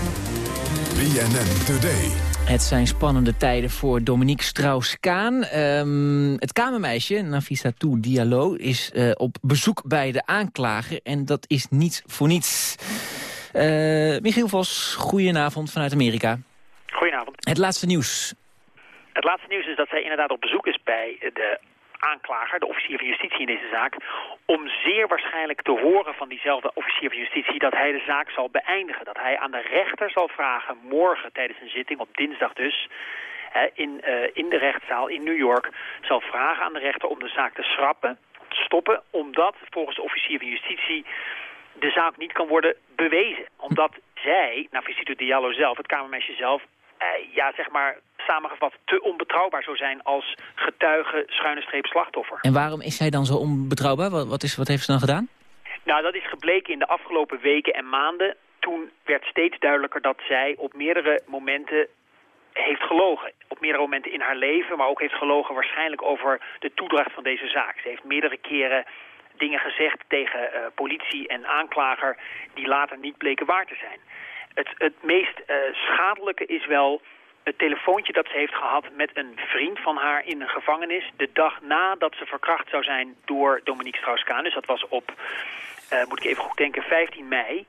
BNN Today. Het zijn spannende tijden voor Dominique Strauss-Kaan. Ehm, het kamermeisje, Nafissatou Diallo, is eh, op bezoek bij de aanklager. En dat is niet voor niets. Eh, Michiel Vos, goedenavond vanuit Amerika. Goedenavond. Het laatste nieuws. Het laatste nieuws is dat zij inderdaad op bezoek is bij de aanklager, de officier van justitie in deze zaak, om zeer waarschijnlijk te horen van diezelfde officier van justitie dat hij de zaak zal beëindigen. Dat hij aan de rechter zal vragen morgen tijdens een zitting, op dinsdag dus, in, eh, in de rechtszaal in New York, zal vragen aan de rechter om de zaak te schrappen, te stoppen, omdat volgens de officier van justitie de zaak niet kan worden bewezen. Omdat zij, Nafisito Diallo zelf, het kamermeisje zelf, ja, zeg maar, samengevat te onbetrouwbaar zou zijn als getuige, schuine streep, slachtoffer. En waarom is zij dan zo onbetrouwbaar? Wat, wat, is, wat heeft ze dan gedaan? Nou, dat is gebleken in de afgelopen weken en maanden. Toen werd steeds duidelijker dat zij op meerdere momenten heeft gelogen. Op meerdere momenten in haar leven, maar ook heeft gelogen waarschijnlijk over de toedracht van deze zaak. Ze heeft meerdere keren dingen gezegd tegen eh, politie en aanklager die later niet bleken waar te zijn. Het, het meest eh, schadelijke is wel het telefoontje dat ze heeft gehad met een vriend van haar in een gevangenis... de dag nadat ze verkracht zou zijn door Dominique Strauss-Kaan. Dus dat was op, moet ik even goed denken, 15 mei.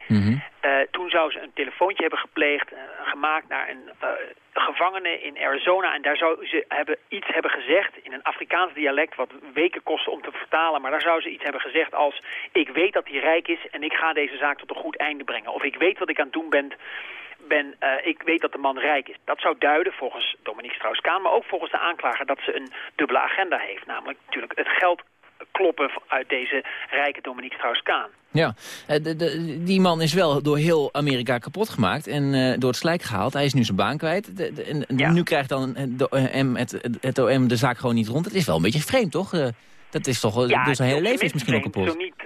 Eh, toen zou ze een telefoontje hebben gepleegd, eh, gemaakt naar een eh, gevangene in Arizona. En daar zou ze hebben, iets hebben gezegd in een Afrikaans dialect, wat weken kostte om te vertalen. Maar daar zou ze iets hebben gezegd als, ik weet dat hij rijk is en ik ga deze zaak tot een goed einde brengen. Of ik weet wat ik aan het doen ben, ben eh, ik weet dat de man rijk is. Dat zou duiden volgens Dominique Strauss-Kaan, maar ook volgens de aanklager dat ze een dubbele agenda heeft. Namelijk natuurlijk het geld kloppen uit deze rijke Dominique Strauss-Kaan. Ja, eh, de, de- die man is wel door heel Amerika kapot gemaakt en eh, door het slijk gehaald. Hij is nu zijn baan kwijt. De- en Nu krijgt dan eh, de OM, het, het OM de zaak gewoon niet rond. Het is wel een beetje vreemd, toch? Eh, dat is toch, Ja, dus zijn hele het leven is misschien ook kapot. Zo niet, eh,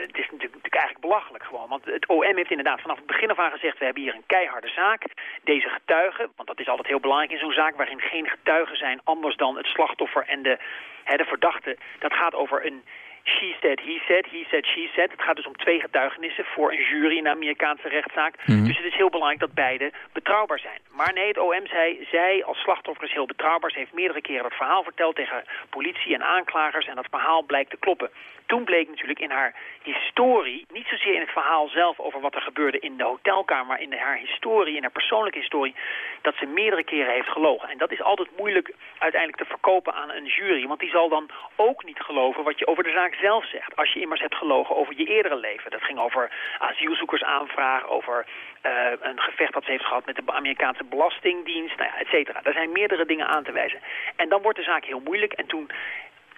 het is natuurlijk, natuurlijk eigenlijk belachelijk gewoon. Want het OM heeft inderdaad vanaf het begin af aan gezegd... we hebben hier een keiharde zaak. Deze getuigen, want dat is altijd heel belangrijk in zo'n zaak... waarin geen getuigen zijn anders dan het slachtoffer en de, hè, de verdachte. Dat gaat over een she said, he said, he said, she said. Het gaat dus om twee getuigenissen voor een jury in de Amerikaanse rechtszaak. Mhm. Dus het is heel belangrijk dat beide betrouwbaar zijn. Maar nee, het OM zei, zij als slachtoffer is heel betrouwbaar. Ze heeft meerdere keren dat verhaal verteld tegen politie en aanklagers. En dat verhaal blijkt te kloppen. Toen bleek natuurlijk in haar historie, niet zozeer in het verhaal zelf over wat er gebeurde in de hotelkamer, maar in haar historie, in haar persoonlijke historie, dat ze meerdere keren heeft gelogen. En dat is altijd moeilijk uiteindelijk te verkopen aan een jury, want die zal dan ook niet geloven wat je over de zaak zelf zegt. Als je immers hebt gelogen over je eerdere leven. Dat ging over asielzoekersaanvraag, over eh, een gevecht dat ze heeft gehad met de Amerikaanse Belastingdienst, nou ja, et cetera. Daar zijn meerdere dingen aan te wijzen. En dan wordt de zaak heel moeilijk. En toen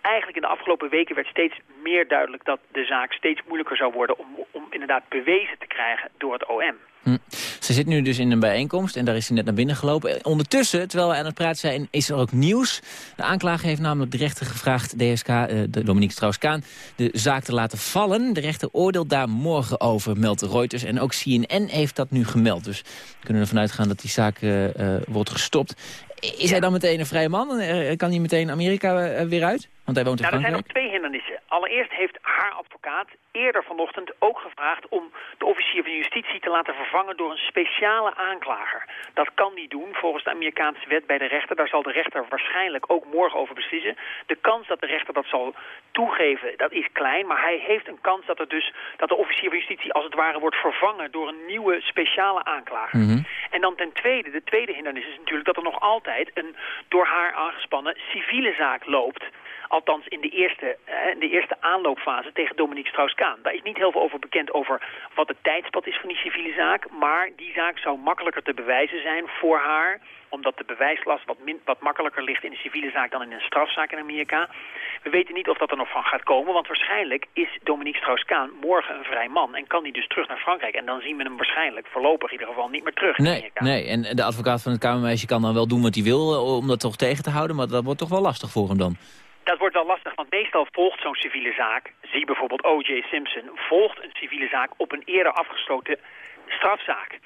eigenlijk in de afgelopen weken werd steeds meer duidelijk dat de zaak steeds moeilijker zou worden om, om inderdaad bewezen te krijgen door het OM. Hm. Ze zit nu dus in een bijeenkomst en daar is ze net naar binnen gelopen. Ondertussen, terwijl we aan het praten zijn, is er ook nieuws. De aanklager heeft namelijk de rechter gevraagd, DSK, eh, de Dominique Strauss-Kaan, de zaak te laten vallen. De rechter oordeelt daar morgen over, meldt Reuters. En ook CNN heeft dat nu gemeld. Dus we kunnen ervan uitgaan dat die zaak eh, eh, wordt gestopt. Is hij dan meteen een vrije man? Kan hij meteen Amerika weer uit? Want hij woont in Nou, er zijn nog twee hindernissen. Allereerst heeft haar advocaat eerder vanochtend ook gevraagd om de officier van justitie te laten vervangen door een speciale aanklager. Dat kan die doen volgens de Amerikaanse wet bij de rechter. Daar zal de rechter waarschijnlijk ook morgen over beslissen. De kans dat de rechter dat zal toegeven, dat is klein. Maar hij heeft een kans dat, er dus, dat de officier van justitie als het ware wordt vervangen door een nieuwe speciale aanklager. En dan ten tweede, de tweede hindernis is natuurlijk dat er nog altijd een door haar aangespannen civiele zaak loopt. Althans in de eerste, eh, in de eerste aanloopfase tegen Dominique Strauss-Kaan. Daar is niet heel veel over bekend over wat het tijdspad is van die civiele zaak. Maar die zaak zou makkelijker te bewijzen zijn voor haar omdat de bewijslast wat, min, wat makkelijker ligt in een civiele zaak dan in een strafzaak in Amerika. We weten niet of dat er nog van gaat komen, want waarschijnlijk is Dominique Strauss-Kaan morgen een vrij man en kan die dus terug naar Frankrijk. En dan zien we hem waarschijnlijk voorlopig in ieder geval niet meer terug in Nee, Amerika. nee, en de advocaat van het kamermeisje kan dan wel doen wat hij wil eh, om dat toch tegen te houden, maar dat wordt toch wel lastig voor hem dan. Dat wordt wel lastig, want meestal volgt zo'n civiele zaak, zie bijvoorbeeld O.J. Simpson, volgt een civiele zaak op een eerder afgesloten strafzaak.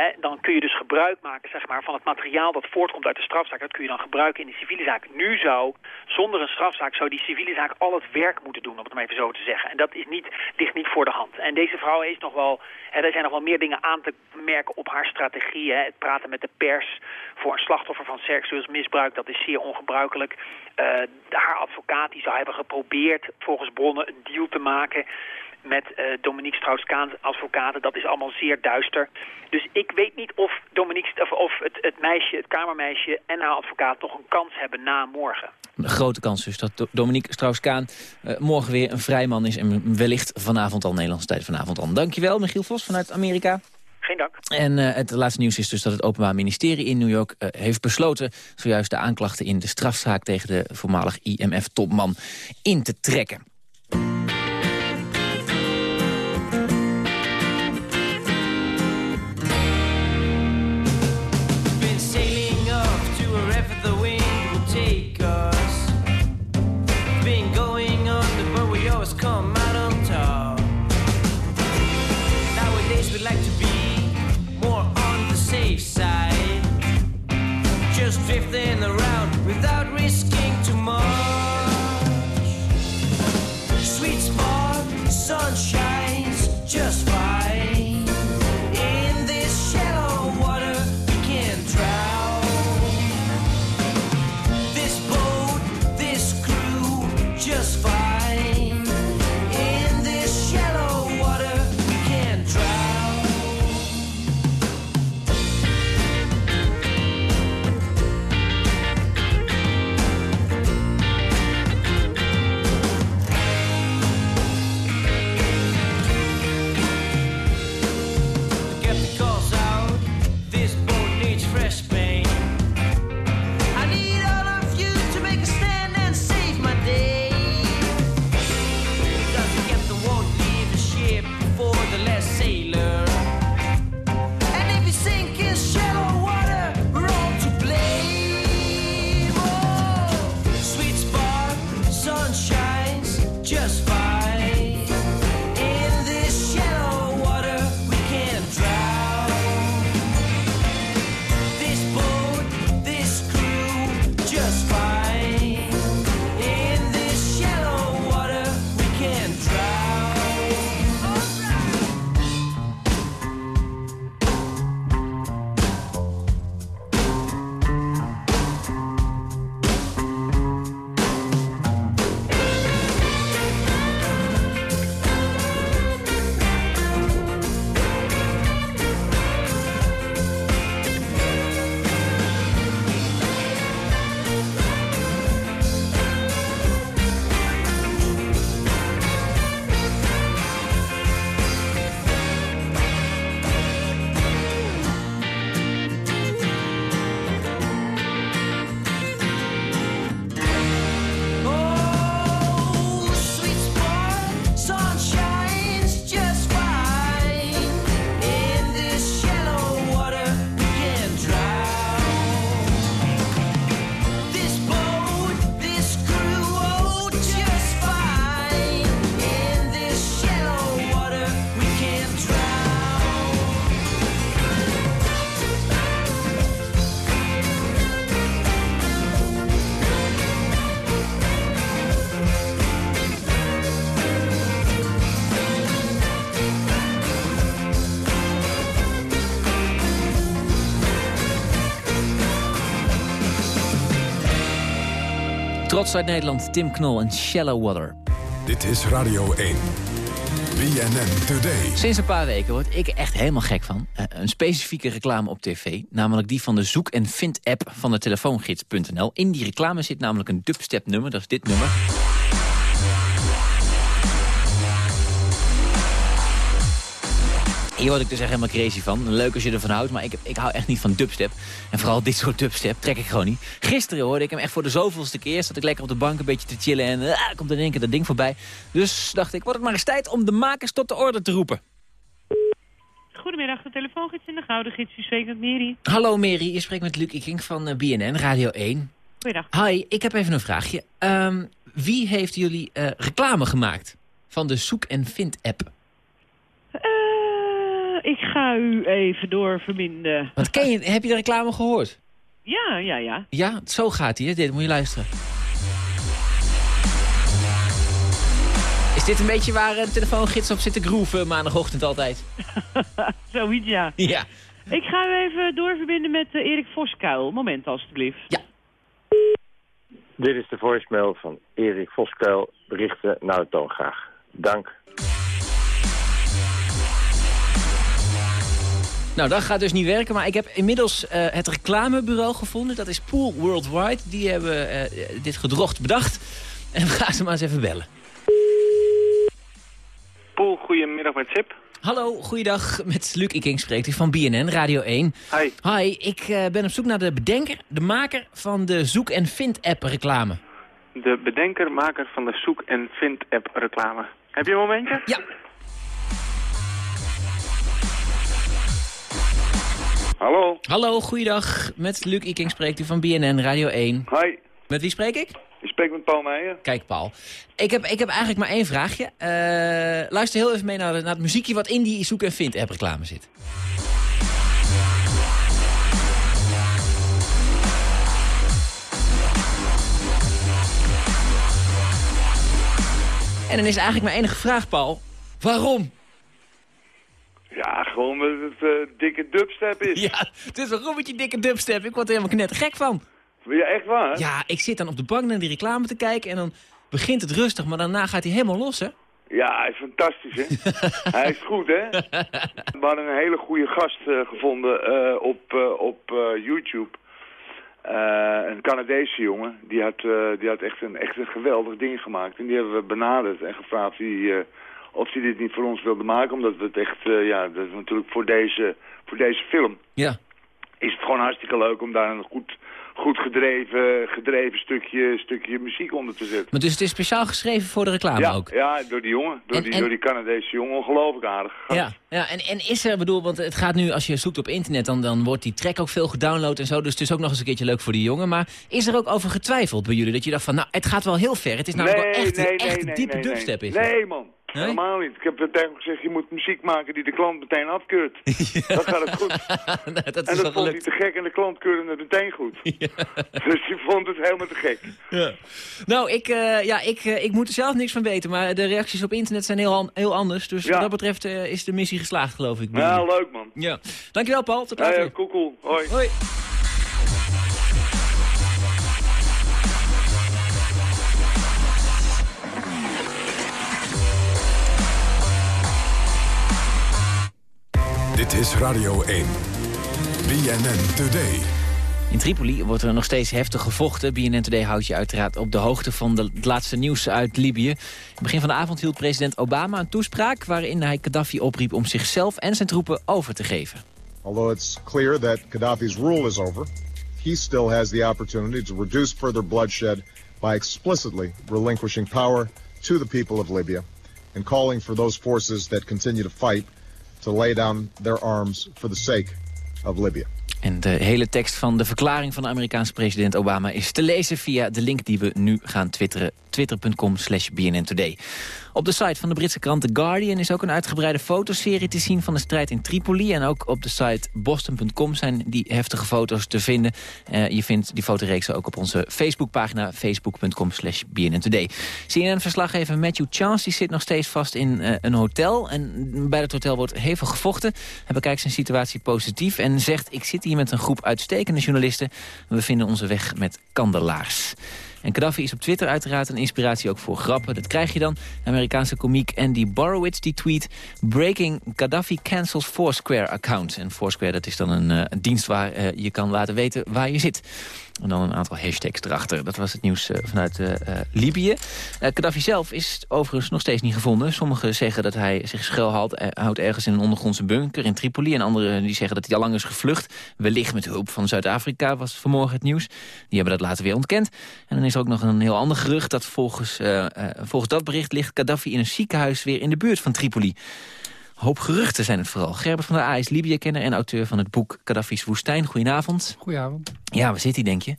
Hè, dan kun je dus gebruik maken zeg maar, van het materiaal dat voortkomt uit de strafzaak. Dat kun je dan gebruiken in de civiele zaak. Nu zou, zonder een strafzaak, zou die civiele zaak al het werk moeten doen, om het maar even zo te zeggen. En dat is niet, ligt niet voor de hand. En deze vrouw is nog wel, er zijn nog wel meer dingen aan te merken op haar strategie. Hè. Het praten met de pers voor een slachtoffer van seksueel misbruik, dat is zeer ongebruikelijk. Eh, haar advocaat die zou hebben geprobeerd, volgens bronnen, een deal te maken met eh, Dominique Strauss-Kaan advocaten. Dat is allemaal zeer duister. Dus ik weet niet of, Dominique, of, of het, het meisje, het kamermeisje en haar advocaat nog een kans hebben na morgen. Een grote kans dus dat Do- Dominique Strauss-Kaan eh, morgen weer een vrij man is... en wellicht vanavond al, Nederlandse tijd vanavond al. Dankjewel, Michiel Vos vanuit Amerika. Geen dank. En eh, het laatste nieuws is dus dat het Openbaar Ministerie in New York heeft besloten... zojuist de aanklachten in de strafzaak tegen de voormalig IMF-topman in te trekken. within the Trots uit Nederland, Tim Knol en Shallow Water. Dit is Radio 1. BNN Today. Sinds een paar weken word ik echt helemaal gek van. Eh, een specifieke reclame op tv, namelijk die van de zoek- en vind-app van de telefoongids.nl. In die reclame zit namelijk een dubstep nummer, dat is dit nummer. Hier word ik dus echt helemaal crazy van. Leuk als je ervan houdt, maar ik, ik hou echt niet van dubstep. En vooral dit soort dubstep trek ik gewoon niet. Gisteren hoorde ik hem echt voor de zoveelste keer. Zat ik lekker op de bank een beetje te chillen en uh, komt in één keer dat ding voorbij. Dus dacht ik, wordt het maar eens tijd om de makers tot de orde te roepen. Goedemiddag, de telefoongids in de Gouden Gids. U spreekt met Mary. Hallo Mary, je spreekt met Luc Iking van eh, BNN, Radio 1. Goeiedag. Hi, ik heb even een vraagje. Ehm, wie heeft jullie eh, reclame gemaakt van de zoek- en vind-app? Eh, ik ga u even doorverbinden. Want ken je, heb je de reclame gehoord? Ja, ja, ja. Ja, zo gaat hij. Dit moet je luisteren. Is dit een beetje waar een telefoongids op zit te groeven maandagochtend altijd? Zoiets, ja. Ja. Ik ga u even doorverbinden met eh, Erik Voskuil. Moment, alstublieft. Ja. Dit is de voicemail van Erik Voskuil. Berichten naar de toon graag. Dank. Nou, dat gaat dus niet werken, maar ik heb inmiddels eh, het reclamebureau gevonden. Dat is Pool Worldwide. Die hebben eh, dit gedrocht bedacht. En we gaan ze maar eens even bellen. Poel, goedemiddag met Sip. Hallo, goeiedag. Met Luc Iking spreekt u van BNN, Radio 1. Hi. Hi, ik eh, ben op zoek naar de bedenker, de maker van de zoek- en vind-app reclame. De bedenker, maker van de zoek- en vind-app reclame. Heb je een momentje? Ja. Hallo. Hallo, goeiedag. Met Luc Iking spreekt u van BNN, Radio 1. Hi. Met wie spreek ik? Je spreekt met Paul Meijer. Kijk, Paul. Ik heb, ik heb eigenlijk maar één vraagje. Eh, luister heel even mee naar, de- naar het muziekje wat in die zoek- en vind-app reclame zit. En dan is eigenlijk mijn enige vraag, Paul. Waarom? Ja, gewoon dat het eh, dikke dubstep is. Ja, het is waarom met je dikke dubstep. Ik word er helemaal knettergek van. Ben je echt waar? Ja, ik zit dan op de bank naar die reclame te kijken en dan begint het rustig, maar daarna gaat hij helemaal los, hè? Ja, hij is fantastisch, hè? hij is goed, hè? We hadden een hele goede gast eh, gevonden eh, op, op YouTube. Een Canadese jongen. Die had, die had echt, een, echt een geweldig ding gemaakt. En die hebben we benaderd en gevraagd eh, of hij dit niet voor ons wilde maken. Omdat we het echt, eh, ja, dat is natuurlijk voor deze, voor deze film Ja. is het gewoon hartstikke leuk om daar een goed, goed gedreven, gedreven stukje, stukje muziek onder te zetten. Maar dus het is speciaal geschreven voor de reclame ja, ook? ja, door die jongen. Door, En- die, en- door die Canadese jongen. Ongelooflijk aardig. Ja, ja en, en is er, bedoel, want het gaat nu, als je zoekt op internet, dan, dan wordt die track ook veel gedownload en zo. Dus het is ook nog eens een keertje leuk voor die jongen. Maar is er ook over getwijfeld bij jullie? Dat je dacht van, nou, het gaat wel heel ver. Het is namelijk wel echt, echt diepe dubstep is. Nee, man. Helemaal niet. Ik heb tegen hem gezegd, je moet muziek maken die de klant meteen afkeurt. Dat gaat het goed. dat en dat vond hij te gek en de klant keurde het meteen goed. Dus die vond het helemaal te gek. Ja. Nou, ik, eh, ja, ik, eh, ik moet er zelf niks van weten, maar de reacties op internet zijn heel, heel anders. Dus Ja. wat dat betreft eh, is de missie geslaagd, geloof ik. bij Ja, leuk man. Ja. Dankjewel, Paul. Tot Ja, later. ja, cool, cool. Hoi. Hoi. Dit is Radio 1. BNN Today. In Tripoli wordt er nog steeds heftig gevochten. BNN Today houdt je uiteraard op de hoogte van de, het laatste nieuws uit Libië. In het begin van de avond hield president Obama een toespraak... waarin hij Gaddafi opriep om zichzelf en zijn troepen over te geven. Although it's clear that Gaddafi's rule is over, he still has the opportunity to reduce further bloodshed by explicitly relinquishing power to the people of Libya and calling for those forces that continue to fight to lay down their arms for the sake of Libya. En de hele tekst van de verklaring van de Amerikaanse president Obama... is te lezen via de link die we nu gaan twitteren. Twitter.com slash BNN Today. Op de site van de Britse krant The Guardian is ook een uitgebreide fotoserie te zien van de strijd in Tripoli. En ook op de site boston.com zijn die heftige foto's te vinden. Eh, je vindt die fotoreeksen ook op onze Facebookpagina facebook.com slash BNN Today. CNN-verslaggever Matthew Chance die zit nog steeds vast in eh, een hotel. En bij het hotel wordt hevig gevochten. Hij bekijkt zijn situatie positief en zegt... ik zit hier met een groep uitstekende journalisten. We vinden onze weg met kandelaars. En Gaddafi is op Twitter uiteraard een inspiratie ook voor grappen. Dat krijg je dan. Amerikaanse komiek Andy Borowitz die tweet... Breaking Gaddafi cancels Foursquare account. En Foursquare dat is dan een, eh, dienst waar eh, je kan laten weten waar je zit. En dan een aantal hashtags erachter. Dat was het nieuws eh, vanuit eh, eh, Libië. Eh, Gaddafi zelf is overigens nog steeds niet gevonden. Sommigen zeggen dat hij zich schuilhoudt houdt ergens in een ondergrondse bunker in Tripoli. En anderen die zeggen dat hij al lang is gevlucht. Wellicht met hulp van Zuid-Afrika was vanmorgen het nieuws. Die hebben dat later weer ontkend. En dan is er ook nog een heel ander gerucht... dat volgens, volgens dat bericht ligt Gaddafi in een ziekenhuis... weer in de buurt van Tripoli. Hoop geruchten zijn het vooral. Gerbert van der A is Libië-kenner en auteur van het boek Gaddafi's Woestijn. Goedenavond. Goedenavond. Ja, waar zit hij, denk je?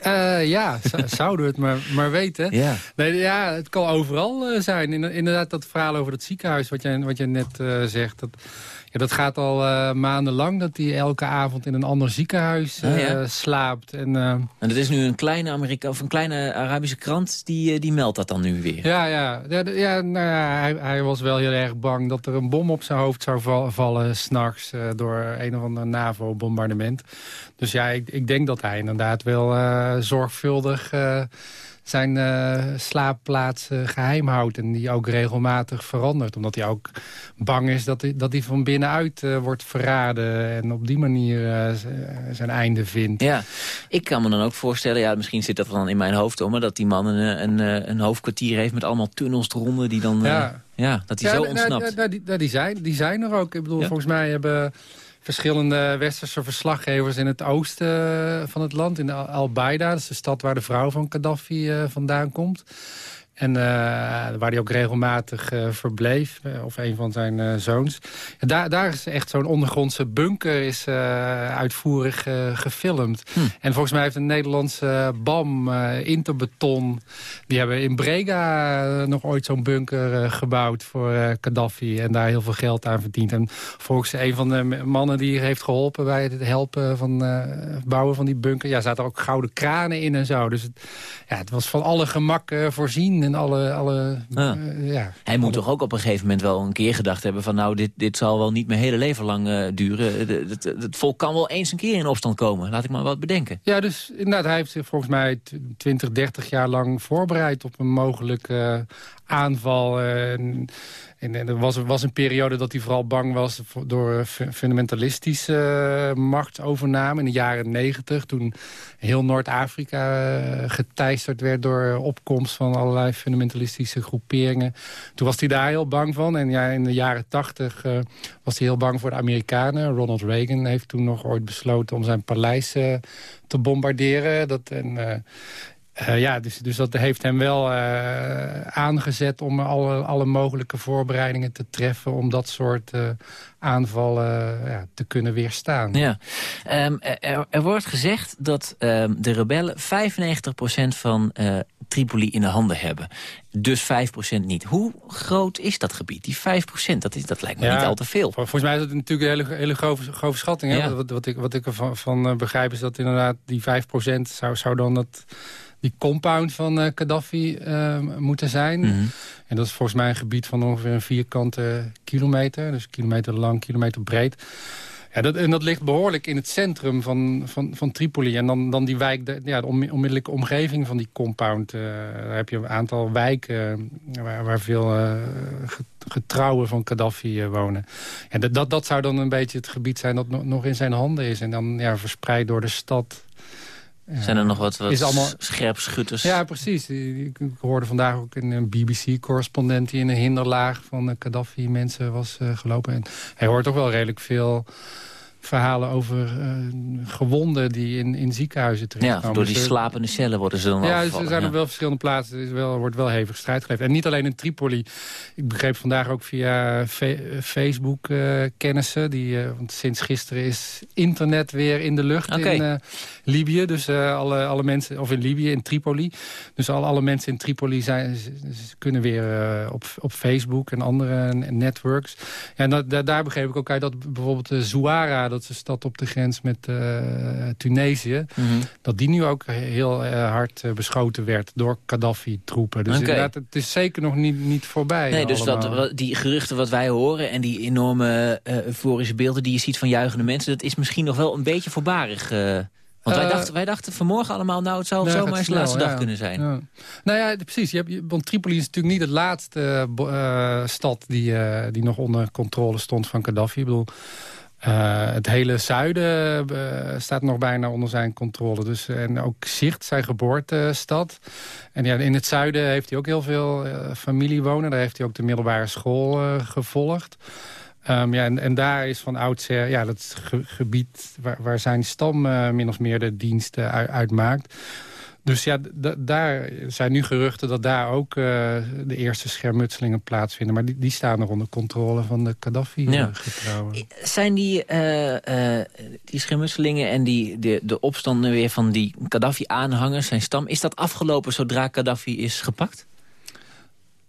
Eh, ja, zouden we het maar, maar weten. Ja. Nee, ja, het kan overal eh, zijn. In- Inderdaad, dat verhaal over het ziekenhuis, wat jij, wat jij net eh, zegt... Dat, ja, dat gaat al eh, maandenlang, dat hij elke avond in een ander ziekenhuis eh, ja. slaapt. En, eh, En dat is nu een kleine, Amerika of een kleine Arabische krant, die, die meldt dat dan nu weer. ja, ja, ja, ja nou ja, hij, hij was wel heel erg bang dat er een bom op zijn hoofd zou val- vallen... s'nachts door een of ander NAVO-bombardement. Dus ja, ik, ik denk dat hij inderdaad wel zorgvuldig... zijn eh, slaapplaats eh, geheim houdt. En die ook regelmatig verandert. Omdat hij ook bang is dat hij, dat hij van binnenuit eh, wordt verraden. En op die manier zijn einde vindt. Ja, ik kan me dan ook voorstellen, ja, misschien zit dat dan in mijn hoofd om... maar dat die man een, een, een hoofdkwartier heeft met allemaal tunnels eronder... die dan, Ja. ja, dat hij zo nou, ontsnapt. nou, nou, die, nou, die, zijn, die zijn er ook. Ik bedoel, Ja? volgens mij hebben verschillende westerse verslaggevers in het oosten eh, van het land, in Al- Al-Baida, dat is de stad waar de vrouw van Gaddafi eh, vandaan komt. En eh, waar hij ook regelmatig eh, verbleef, eh, of een van zijn zoons. Ja, daar, daar is echt zo'n ondergrondse bunker is, uitvoerig gefilmd. En volgens mij heeft een Nederlandse BAM, Interbeton... die hebben in Brega nog ooit zo'n bunker gebouwd voor Gaddafi... en daar heel veel geld aan verdiend. En volgens een van de mannen die heeft geholpen... bij het helpen van het bouwen van die bunker... ja, zaten ook gouden kranen in en zo. Dus het, ja, het was van alle gemak eh, voorzien en alle... alle Ah. eh, ja. Hij moet toch ook op een gegeven moment wel een keer gedacht hebben... van nou, dit, dit zal wel niet mijn hele leven lang eh, duren. De- Het, het, het volk kan wel eens een keer in opstand komen. Laat ik maar wat bedenken. Ja, dus inderdaad, hij heeft zich volgens mij t- 20, 30 jaar lang voorbereid op een mogelijke eh, aanval. eh, en, en, er was, was een periode dat hij vooral bang was voor- door eh, fu- fundamentalistische eh, machtsovername in de jaren 90. Toen heel Noord-Afrika eh, geteisterd werd door opkomst van allerlei fundamentalistische groeperingen. Toen was hij daar heel bang van. En ja, in de jaren 80 eh, was hij heel bang voor de Amerikanen. Ronald Reagan heeft toen nog ooit besloten om zijn paleis te bombarderen. Dat, en, eh, ja, dus, dus dat heeft hem wel eh, aangezet om alle, alle mogelijke voorbereidingen te treffen... om dat soort eh, aanvallen ja, te kunnen weerstaan. Ja. Ehm, er, er wordt gezegd dat ehm, de rebellen 95% van Tripoli in de handen hebben. Dus 5% niet. Hoe groot is dat gebied? Die 5%, dat, is, dat lijkt me Ja, niet al te veel. vol- Volgens mij is het natuurlijk een hele, hele grove, grove schatting. Hè? Ja. Wat, wat ik, wat ik ervan van, begrijp is dat inderdaad die 5% zou, zou dan dat, die compound van eh, Gaddafi eh, moeten zijn. Mhm. En dat is volgens mij een gebied van ongeveer een vierkante kilometer. Dus kilometer lang, kilometer breed. Ja, dat, en dat ligt behoorlijk in het centrum van, van, van Tripoli. En dan, dan die wijk, de, ja, de onmi- onmiddellijke omgeving van die compound. eh, daar heb je een aantal wijken eh, waar, waar veel ge- getrouwen van Gaddafi wonen. Ja, dat, dat, dat zou dan een beetje het gebied zijn dat nog, nog in zijn handen is. En dan ja, verspreid door de stad. Zijn er nog wat, wat allemaal- scherpschutters? Ja, precies. Ik hoorde vandaag ook een, BBC-correspondent... die in een hinderlaag van eh, Gaddafi mensen was eh, gelopen. En hij hoort ook wel redelijk veel verhalen over eh, gewonden... die in, in ziekenhuizen Ja, terechtkomen. door die Dus, eh, slapende cellen worden ze dan ja, er zijn ja. op wel verschillende plaatsen. Er is wel, wordt wel hevig strijd geleverd. En niet alleen in Tripoli. Ik begreep vandaag ook via Facebook-kennissen. die, eh, want sinds gisteren is internet weer in de lucht in eh, Libië. Dus eh, alle, alle mensen, of in Libië, in Tripoli. Dus alle, alle mensen in Tripoli zijn, ze, kunnen weer eh, op, op Facebook en andere networks. Ja, en dat, da- daar begreep ik ook uit dat bijvoorbeeld de Zouara... dat is een stad op de grens met eh, Tunesië... Mhm. dat die nu ook heel eh, hard eh, beschoten werd door Gaddafi-troepen. Dus inderdaad, het is zeker nog niet, niet voorbij. Nee, dus allemaal. wat- die geruchten wat wij horen... en die enorme euforische beelden die je ziet van juichende mensen... dat is misschien nog wel een beetje voorbarig. Want wij, dachten, wij dachten vanmorgen allemaal, nou, het zou Nee, zomaar eens de laatste dag ja. kunnen zijn. Ja. Nou ja, precies. Je hebt, want Tripoli is natuurlijk niet de laatste stad die, die nog onder controle stond van Gaddafi. Ik bedoel, eh, het hele zuiden eh, staat nog bijna onder zijn controle. Dus, en ook Zicht, zijn geboortestad. En ja, in het zuiden heeft hij ook heel veel eh, familie wonen. Daar heeft hij ook de middelbare school gevolgd. Ehm, ja, en, en daar is van oudsher ja, dat ge- gebied waar, waar zijn stam min of meer de dienst uit- uitmaakt. Dus ja, daar zijn nu geruchten dat daar ook eh, de eerste schermutselingen plaatsvinden. Maar die, die staan nog onder controle van de Gaddafi Ja. eh, getrouwen. Zijn die, eh, die schermutselingen en die, de, de opstanden weer van die Gaddafi-aanhangers, zijn stam... is dat afgelopen zodra Gaddafi is gepakt?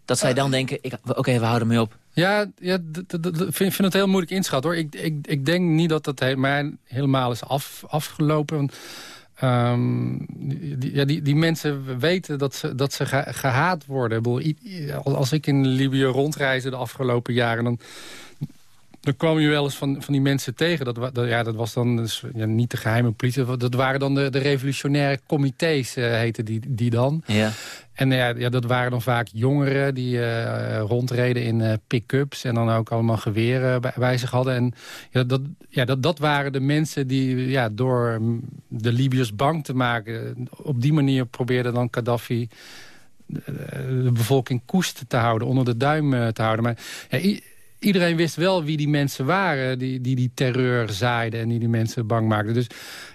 Dat zij dan denken, oké, we houden mee op. Ja, ja vind, vind het heel moeilijk inschatten hoor. Ik, ik, ik denk niet dat dat he- maar helemaal is af, afgelopen. Want, ehm, die, ja, die, die mensen weten dat ze, dat ze ge- gehaat worden. Bedoel, als ik in Libië rondreisde de afgelopen jaren... dan, dan kwam je wel eens van, van die mensen tegen. Dat, dat, ja, dat was dan dus, ja, niet de geheime politie. Dat- waren dan de, de revolutionaire comité's, eh heten die, die dan. Ja. En ja, ja, dat waren dan vaak jongeren die eh, rondreden in eh, pick-ups... en dan ook allemaal geweren bij, bij zich hadden. En ja, dat, ja, dat, dat waren de mensen die ja, door de Libiërs bang te maken... op die manier probeerden dan Gaddafi de, bevolking koest te houden... onder de duim eh, te houden. Maar ja, iedereen wist wel wie die mensen waren... die die, die terreur zaaiden en die die mensen bang maakten. Dus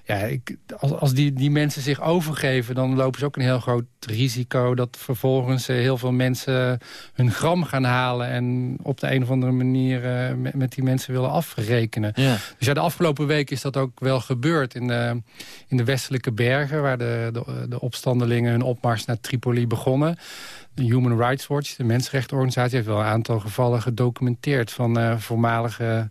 ja, ik, als, als die, die mensen zich overgeven... dan lopen ze ook een heel groot risico... dat vervolgens eh, heel veel mensen hun gram gaan halen... en op de een of andere manier eh, met, met die mensen willen afrekenen. Ja. Dus ja, de afgelopen week is dat ook wel gebeurd in de, in de westelijke bergen... waar de, de, de opstandelingen hun opmars naar Tripoli begonnen. Human Rights Watch, de mensenrechtenorganisatie... heeft wel een aantal gevallen gedocumenteerd... van eh, voormalige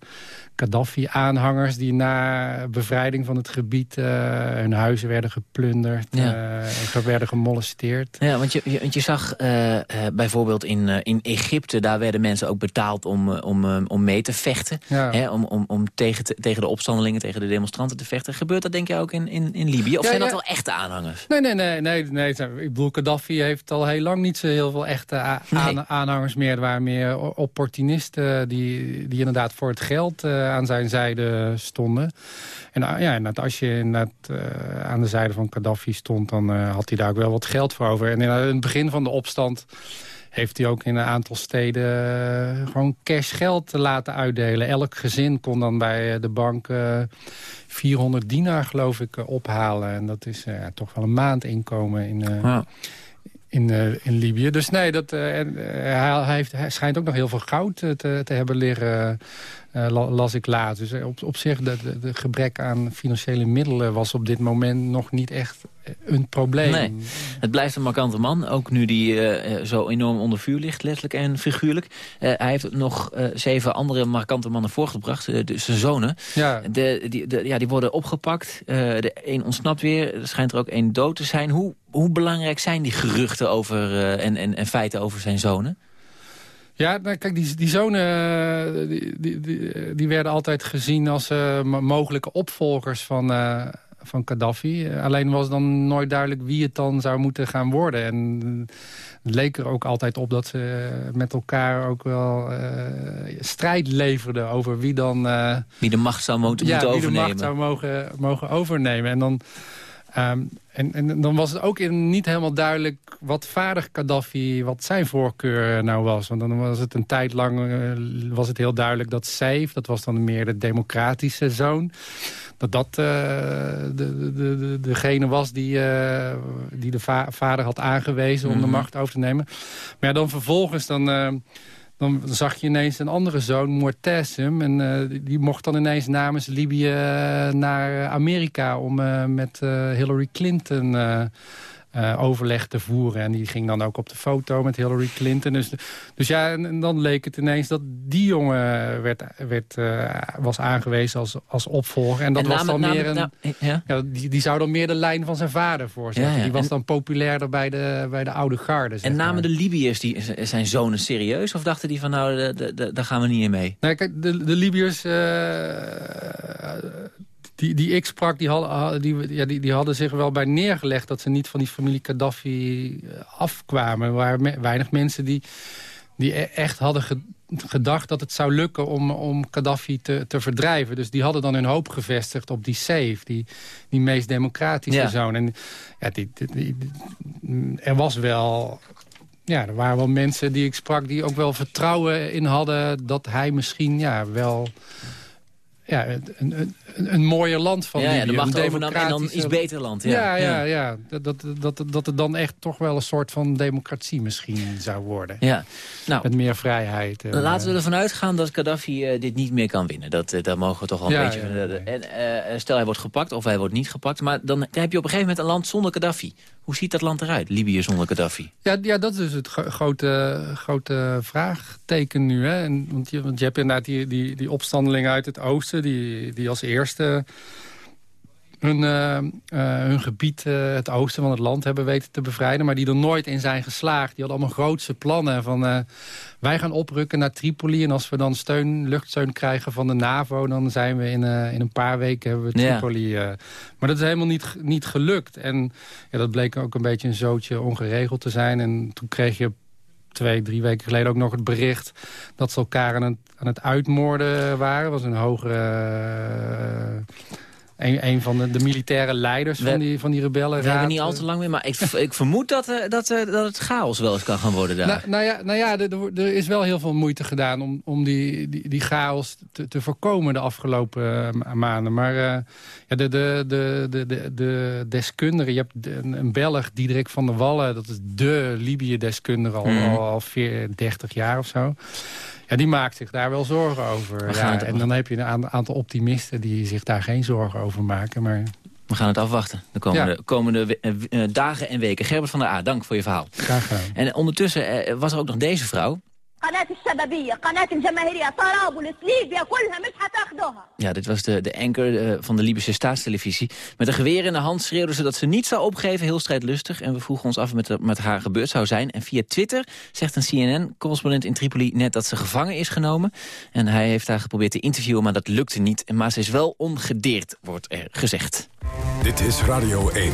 Gaddafi-aanhangers... die na bevrijding van het gebied eh, hun huizen werden geplunderd... Ja. eh, werden gemolesteerd. Ja, want je, je, want je zag eh, bijvoorbeeld in, in Egypte... daar werden mensen ook betaald om, om, om mee te vechten. Ja. Hè, om om, om tegen, te- tegen de opstandelingen, tegen de demonstranten te vechten. Gebeurt dat denk je ook in, in, in Libië? Of Ja, zijn dat wel echte aanhangers? Nee, nee, nee. nee, nee. Ik bedoel, Gaddafi heeft al heel lang niet zo heel veel echte aanhangers meer. Er waren meer opportunisten die, die inderdaad voor het geld aan zijn zijde stonden. En uh, ja, inderdaad, als je inderdaad, eh, aan de zijde van Gaddafi stond... dan eh, had hij daar ook wel wat geld voor over. En in het begin van de opstand heeft hij ook in een aantal steden eh, gewoon cash geld laten uitdelen. Elk gezin kon dan bij eh, de bank eh, 400 dinar, geloof ik, eh, ophalen. En dat is eh, ja, toch wel een maand inkomen in, eh, Ja. in, eh, in Libië. Dus nee, dat, eh, en, eh, hij, heeft, hij schijnt ook nog heel veel goud eh, te, te hebben liggen, eh, las ik laat. Dus eh, op, op zich, de, de, de gebrek aan financiële middelen was op dit moment nog niet echt eh, een probleem. Nee, het blijft een markante man. Ook nu die eh, eh, zo enorm onder vuur ligt, letterlijk en figuurlijk. Eh, hij heeft nog eh, zeven andere markante mannen voorgebracht, eh, dus zijn zonen. Ja. De, die, de, ja, die worden opgepakt. Eh, de een ontsnapt weer. Er schijnt er ook één dood te zijn. Hoe, hoe belangrijk zijn die geruchten over, eh, en, en, en feiten over zijn zonen? Ja, nou, kijk, die, die zonen eh, die, die, die, die werden altijd gezien als eh, mo- mogelijke opvolgers van, eh, van Gaddafi. Eh, Alleen was dan nooit duidelijk wie het dan zou moeten gaan worden. En het leek er ook altijd op dat ze met elkaar ook wel eh, strijd leverden over wie dan... eh, Wie de macht zou moeten, ja, moeten wie overnemen. de macht zou mogen, mogen overnemen. En dan, ehm, en, en dan was het ook niet helemaal duidelijk wat vader Gaddafi, wat zijn voorkeur nou was. Want dan was het een tijd lang eh, was het heel duidelijk dat Saif, dat was dan meer de democratische zoon, dat dat eh, de, de, de, degene was die, eh, die de va- vader had aangewezen om de Mhm. macht over te nemen. Maar ja, dan vervolgens dan... dan zag je ineens een andere zoon, Mortesem. En eh, die, mocht dan ineens namens Libië eh, naar Amerika... om eh, met Hillary Clinton eh, overleg te voeren. En die ging dan ook op de foto met Hillary Clinton. Dus, dus ja, en, en dan leek het ineens dat die jongen werd, werd, eh, was aangewezen als, als opvolger. En dat En was dan meer een... nou, ja. Ja, die, die zou dan meer de lijn van zijn vader voorzetten. Ja, ja. Die was En- dan populairder bij de, bij de oude garde. En namen maar. de Libiërs die, zijn zonen serieus? Of dachten die van nou, de- de- de- daar gaan we niet in mee? Nee, kijk, de, de Libiërs... eh, die, die ik sprak, die hadden, die, ja, die, die hadden zich wel bij neergelegd... dat ze niet van die familie Gaddafi eh, afkwamen. Er waren me- weinig mensen die, die e- echt hadden ge- gedacht dat het zou lukken... om, om Gaddafi te, te verdrijven. Dus die hadden dan hun hoop gevestigd op die safe, die, die meest democratische Ja. zoon. En ja, die- die- er was wel... Ja, er waren wel mensen die ik sprak die ook wel vertrouwen in hadden... dat hij misschien ja, wel ja, een, een, een, mooier land van Ja, ja, Libië. de macht een overnam en dan iets beter land, ja. Ja, ja, Ja. Dat, dat, dat, dat het dan echt toch wel een soort van democratie misschien zou worden. Ja. Nou, Met meer vrijheid. en, Laten we eh, ervan uitgaan dat Gaddafi eh, dit niet meer kan winnen. Dat, eh, daar mogen we toch wel een beetje... en, eh, stel hij wordt gepakt of hij wordt niet gepakt. Maar dan heb je op een gegeven moment een land zonder Gaddafi. Hoe ziet dat land eruit, Libië zonder Gaddafi? Ja, ja, dat is dus het gro- grote, grote vraagteken nu. Hè? En, want, je, want je hebt inderdaad die, die, die opstandelingen uit het oosten... die, die als eerste hun, eh, eh, hun gebied, eh, het oosten van het land, hebben weten te bevrijden... maar die er nooit in zijn geslaagd. Die hadden allemaal grootse plannen van... wij gaan oprukken naar Tripoli en als we dan steun, luchtsteun krijgen van de NAVO... dan zijn we in, in een paar weken hebben we. Tripoli. maar dat is helemaal niet, niet gelukt. En ja, dat bleek ook een beetje een zootje ongeregeld te zijn. En toen kreeg je twee, drie weken geleden ook nog het bericht... dat ze elkaar aan het, aan het uitmoorden waren. was een hogere... een, een van de, de militaire leiders We- van, die, van die rebellen. We hebben niet al te lang meer, maar ik, ik vermoed dat, eh, dat, eh, dat het chaos wel eens kan gaan worden daar. Nou, nou ja, nou ja er, is wel heel veel moeite gedaan om, om die, die, die chaos te, te voorkomen de afgelopen eh, ma- maanden. Maar eh, ja, de, de, de, de, de, de deskundigen, je hebt een, een Belg, Diederik van der Wallen... dat is de Libië-deskundige al, Mhm. al, al veer- 30 jaar of zo. Ja, die maakt zich daar wel zorgen over. Ja, en dan heb je een aan- aantal optimisten die zich daar geen zorgen over maken. Maar We gaan het afwachten de komende, Ja. komende eh, eh, dagen en weken. Gerbert van der A, dank voor je verhaal. graag gedaan. En ondertussen eh, was er ook nog deze vrouw. قناة الشبابية قناة الجماهيرية طرابلس ليبيا كلها مش هتاخدوها Ja, dit was de, de anchor eh, van de Libische staatstelevisie. Met een geweer in de hand schreeuwde ze dat ze niet zou opgeven. Heel strijdlustig. En we vroegen ons af wat er met haar gebeurd zou zijn. En via Twitter zegt een CNN-correspondent in Tripoli net dat ze gevangen is genomen. En hij heeft haar geprobeerd te interviewen, maar dat lukte niet. Maar ze is wel ongedeerd, wordt er gezegd. Dit is Radio 1.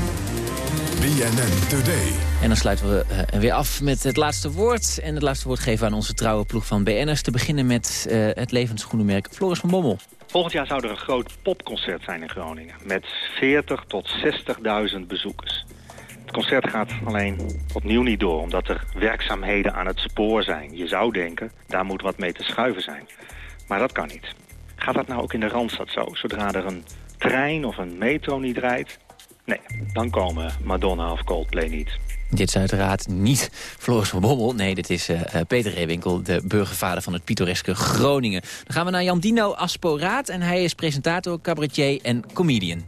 BNN Today. En dan sluiten we eh, weer af met het laatste woord. En het laatste woord geven we aan onze trouwe ploeg van BN'ers. Te beginnen met eh, het levensschoenenmerk Floris van Bommel. Volgend jaar zou er een groot popconcert zijn in Groningen. Met 40 tot 60.000 bezoekers. Het concert gaat alleen opnieuw niet door, omdat er werkzaamheden aan het spoor zijn. Je zou denken, daar moet wat mee te schuiven zijn. Maar dat kan niet. Gaat dat nou ook in de Randstad zo? Zodra er een trein of een metro niet rijdt? Nee, dan komen Madonna of Coldplay niet. Dit is uiteraard niet Floris van Bommel. Nee, dit is eh, eh, Peter Reewinkel, de burgervader van het pittoreske Groningen. Dan gaan we naar Jan Dino Asporaat. En hij is presentator, cabaretier en comedian.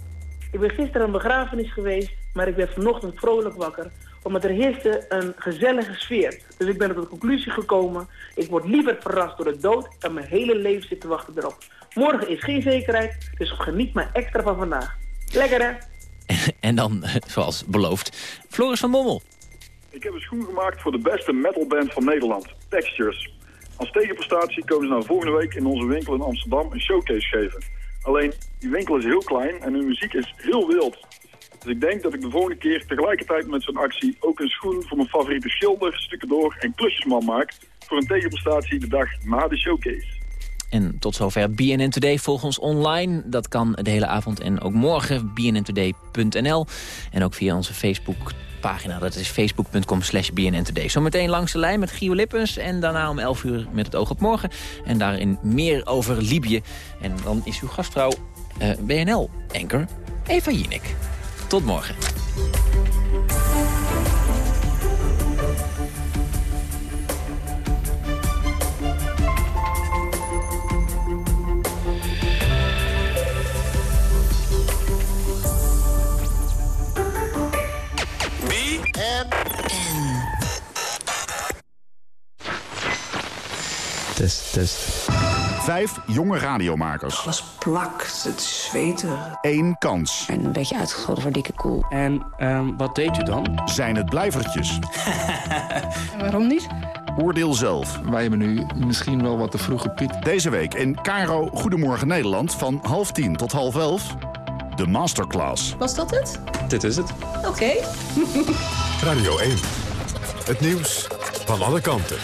Ik ben gisteren aan een begrafenis geweest, maar ik werd vanochtend vrolijk wakker. Omdat er heerste een gezellige sfeer. Dus ik ben tot de conclusie gekomen, ik word liever verrast door de dood en mijn hele leven zit te wachten erop. Morgen is geen zekerheid, dus geniet maar extra van vandaag. Lekker hè? En dan, eh, zoals beloofd, Floris van Bommel. Ik heb een schoen gemaakt voor de beste metalband van Nederland, Textures. Als tegenprestatie komen ze nou volgende week in onze winkel in Amsterdam een showcase geven. Alleen, die winkel is heel klein en hun muziek is heel wild. Dus ik denk dat ik de volgende keer tegelijkertijd met zo'n actie ook een schoen voor mijn favoriete schilder, stukendoor en klusjesman maak. Voor een tegenprestatie de dag na de showcase. En tot zover BNN Today. Volg ons online. Dat kan de hele avond en ook morgen. bnntoday.nl. En ook via onze Facebookpagina. Dat is facebook.com slash bnntoday. Zometeen langs de lijn met Gio Lippens. En daarna om 11 uur met het oog op morgen. En daarin meer over Libië. En dan is uw gastvrouw eh, BNL-anker Eva Jinek. Tot morgen. Test, test. Vijf jonge radiomakers. was plak, het zweten. Eén kans. En een beetje uitgescholden voor dikke koel. En ehm, wat deed u dan? Zijn het blijvertjes? Waarom niet? Oordeel zelf. Wij hebben nu misschien wel wat te vroege piek. Deze week in Caro Goedemorgen Nederland van half tien tot half elf. De Masterclass. Was dat het? Dit is het. Oké. Radio 1. Het nieuws van alle kanten.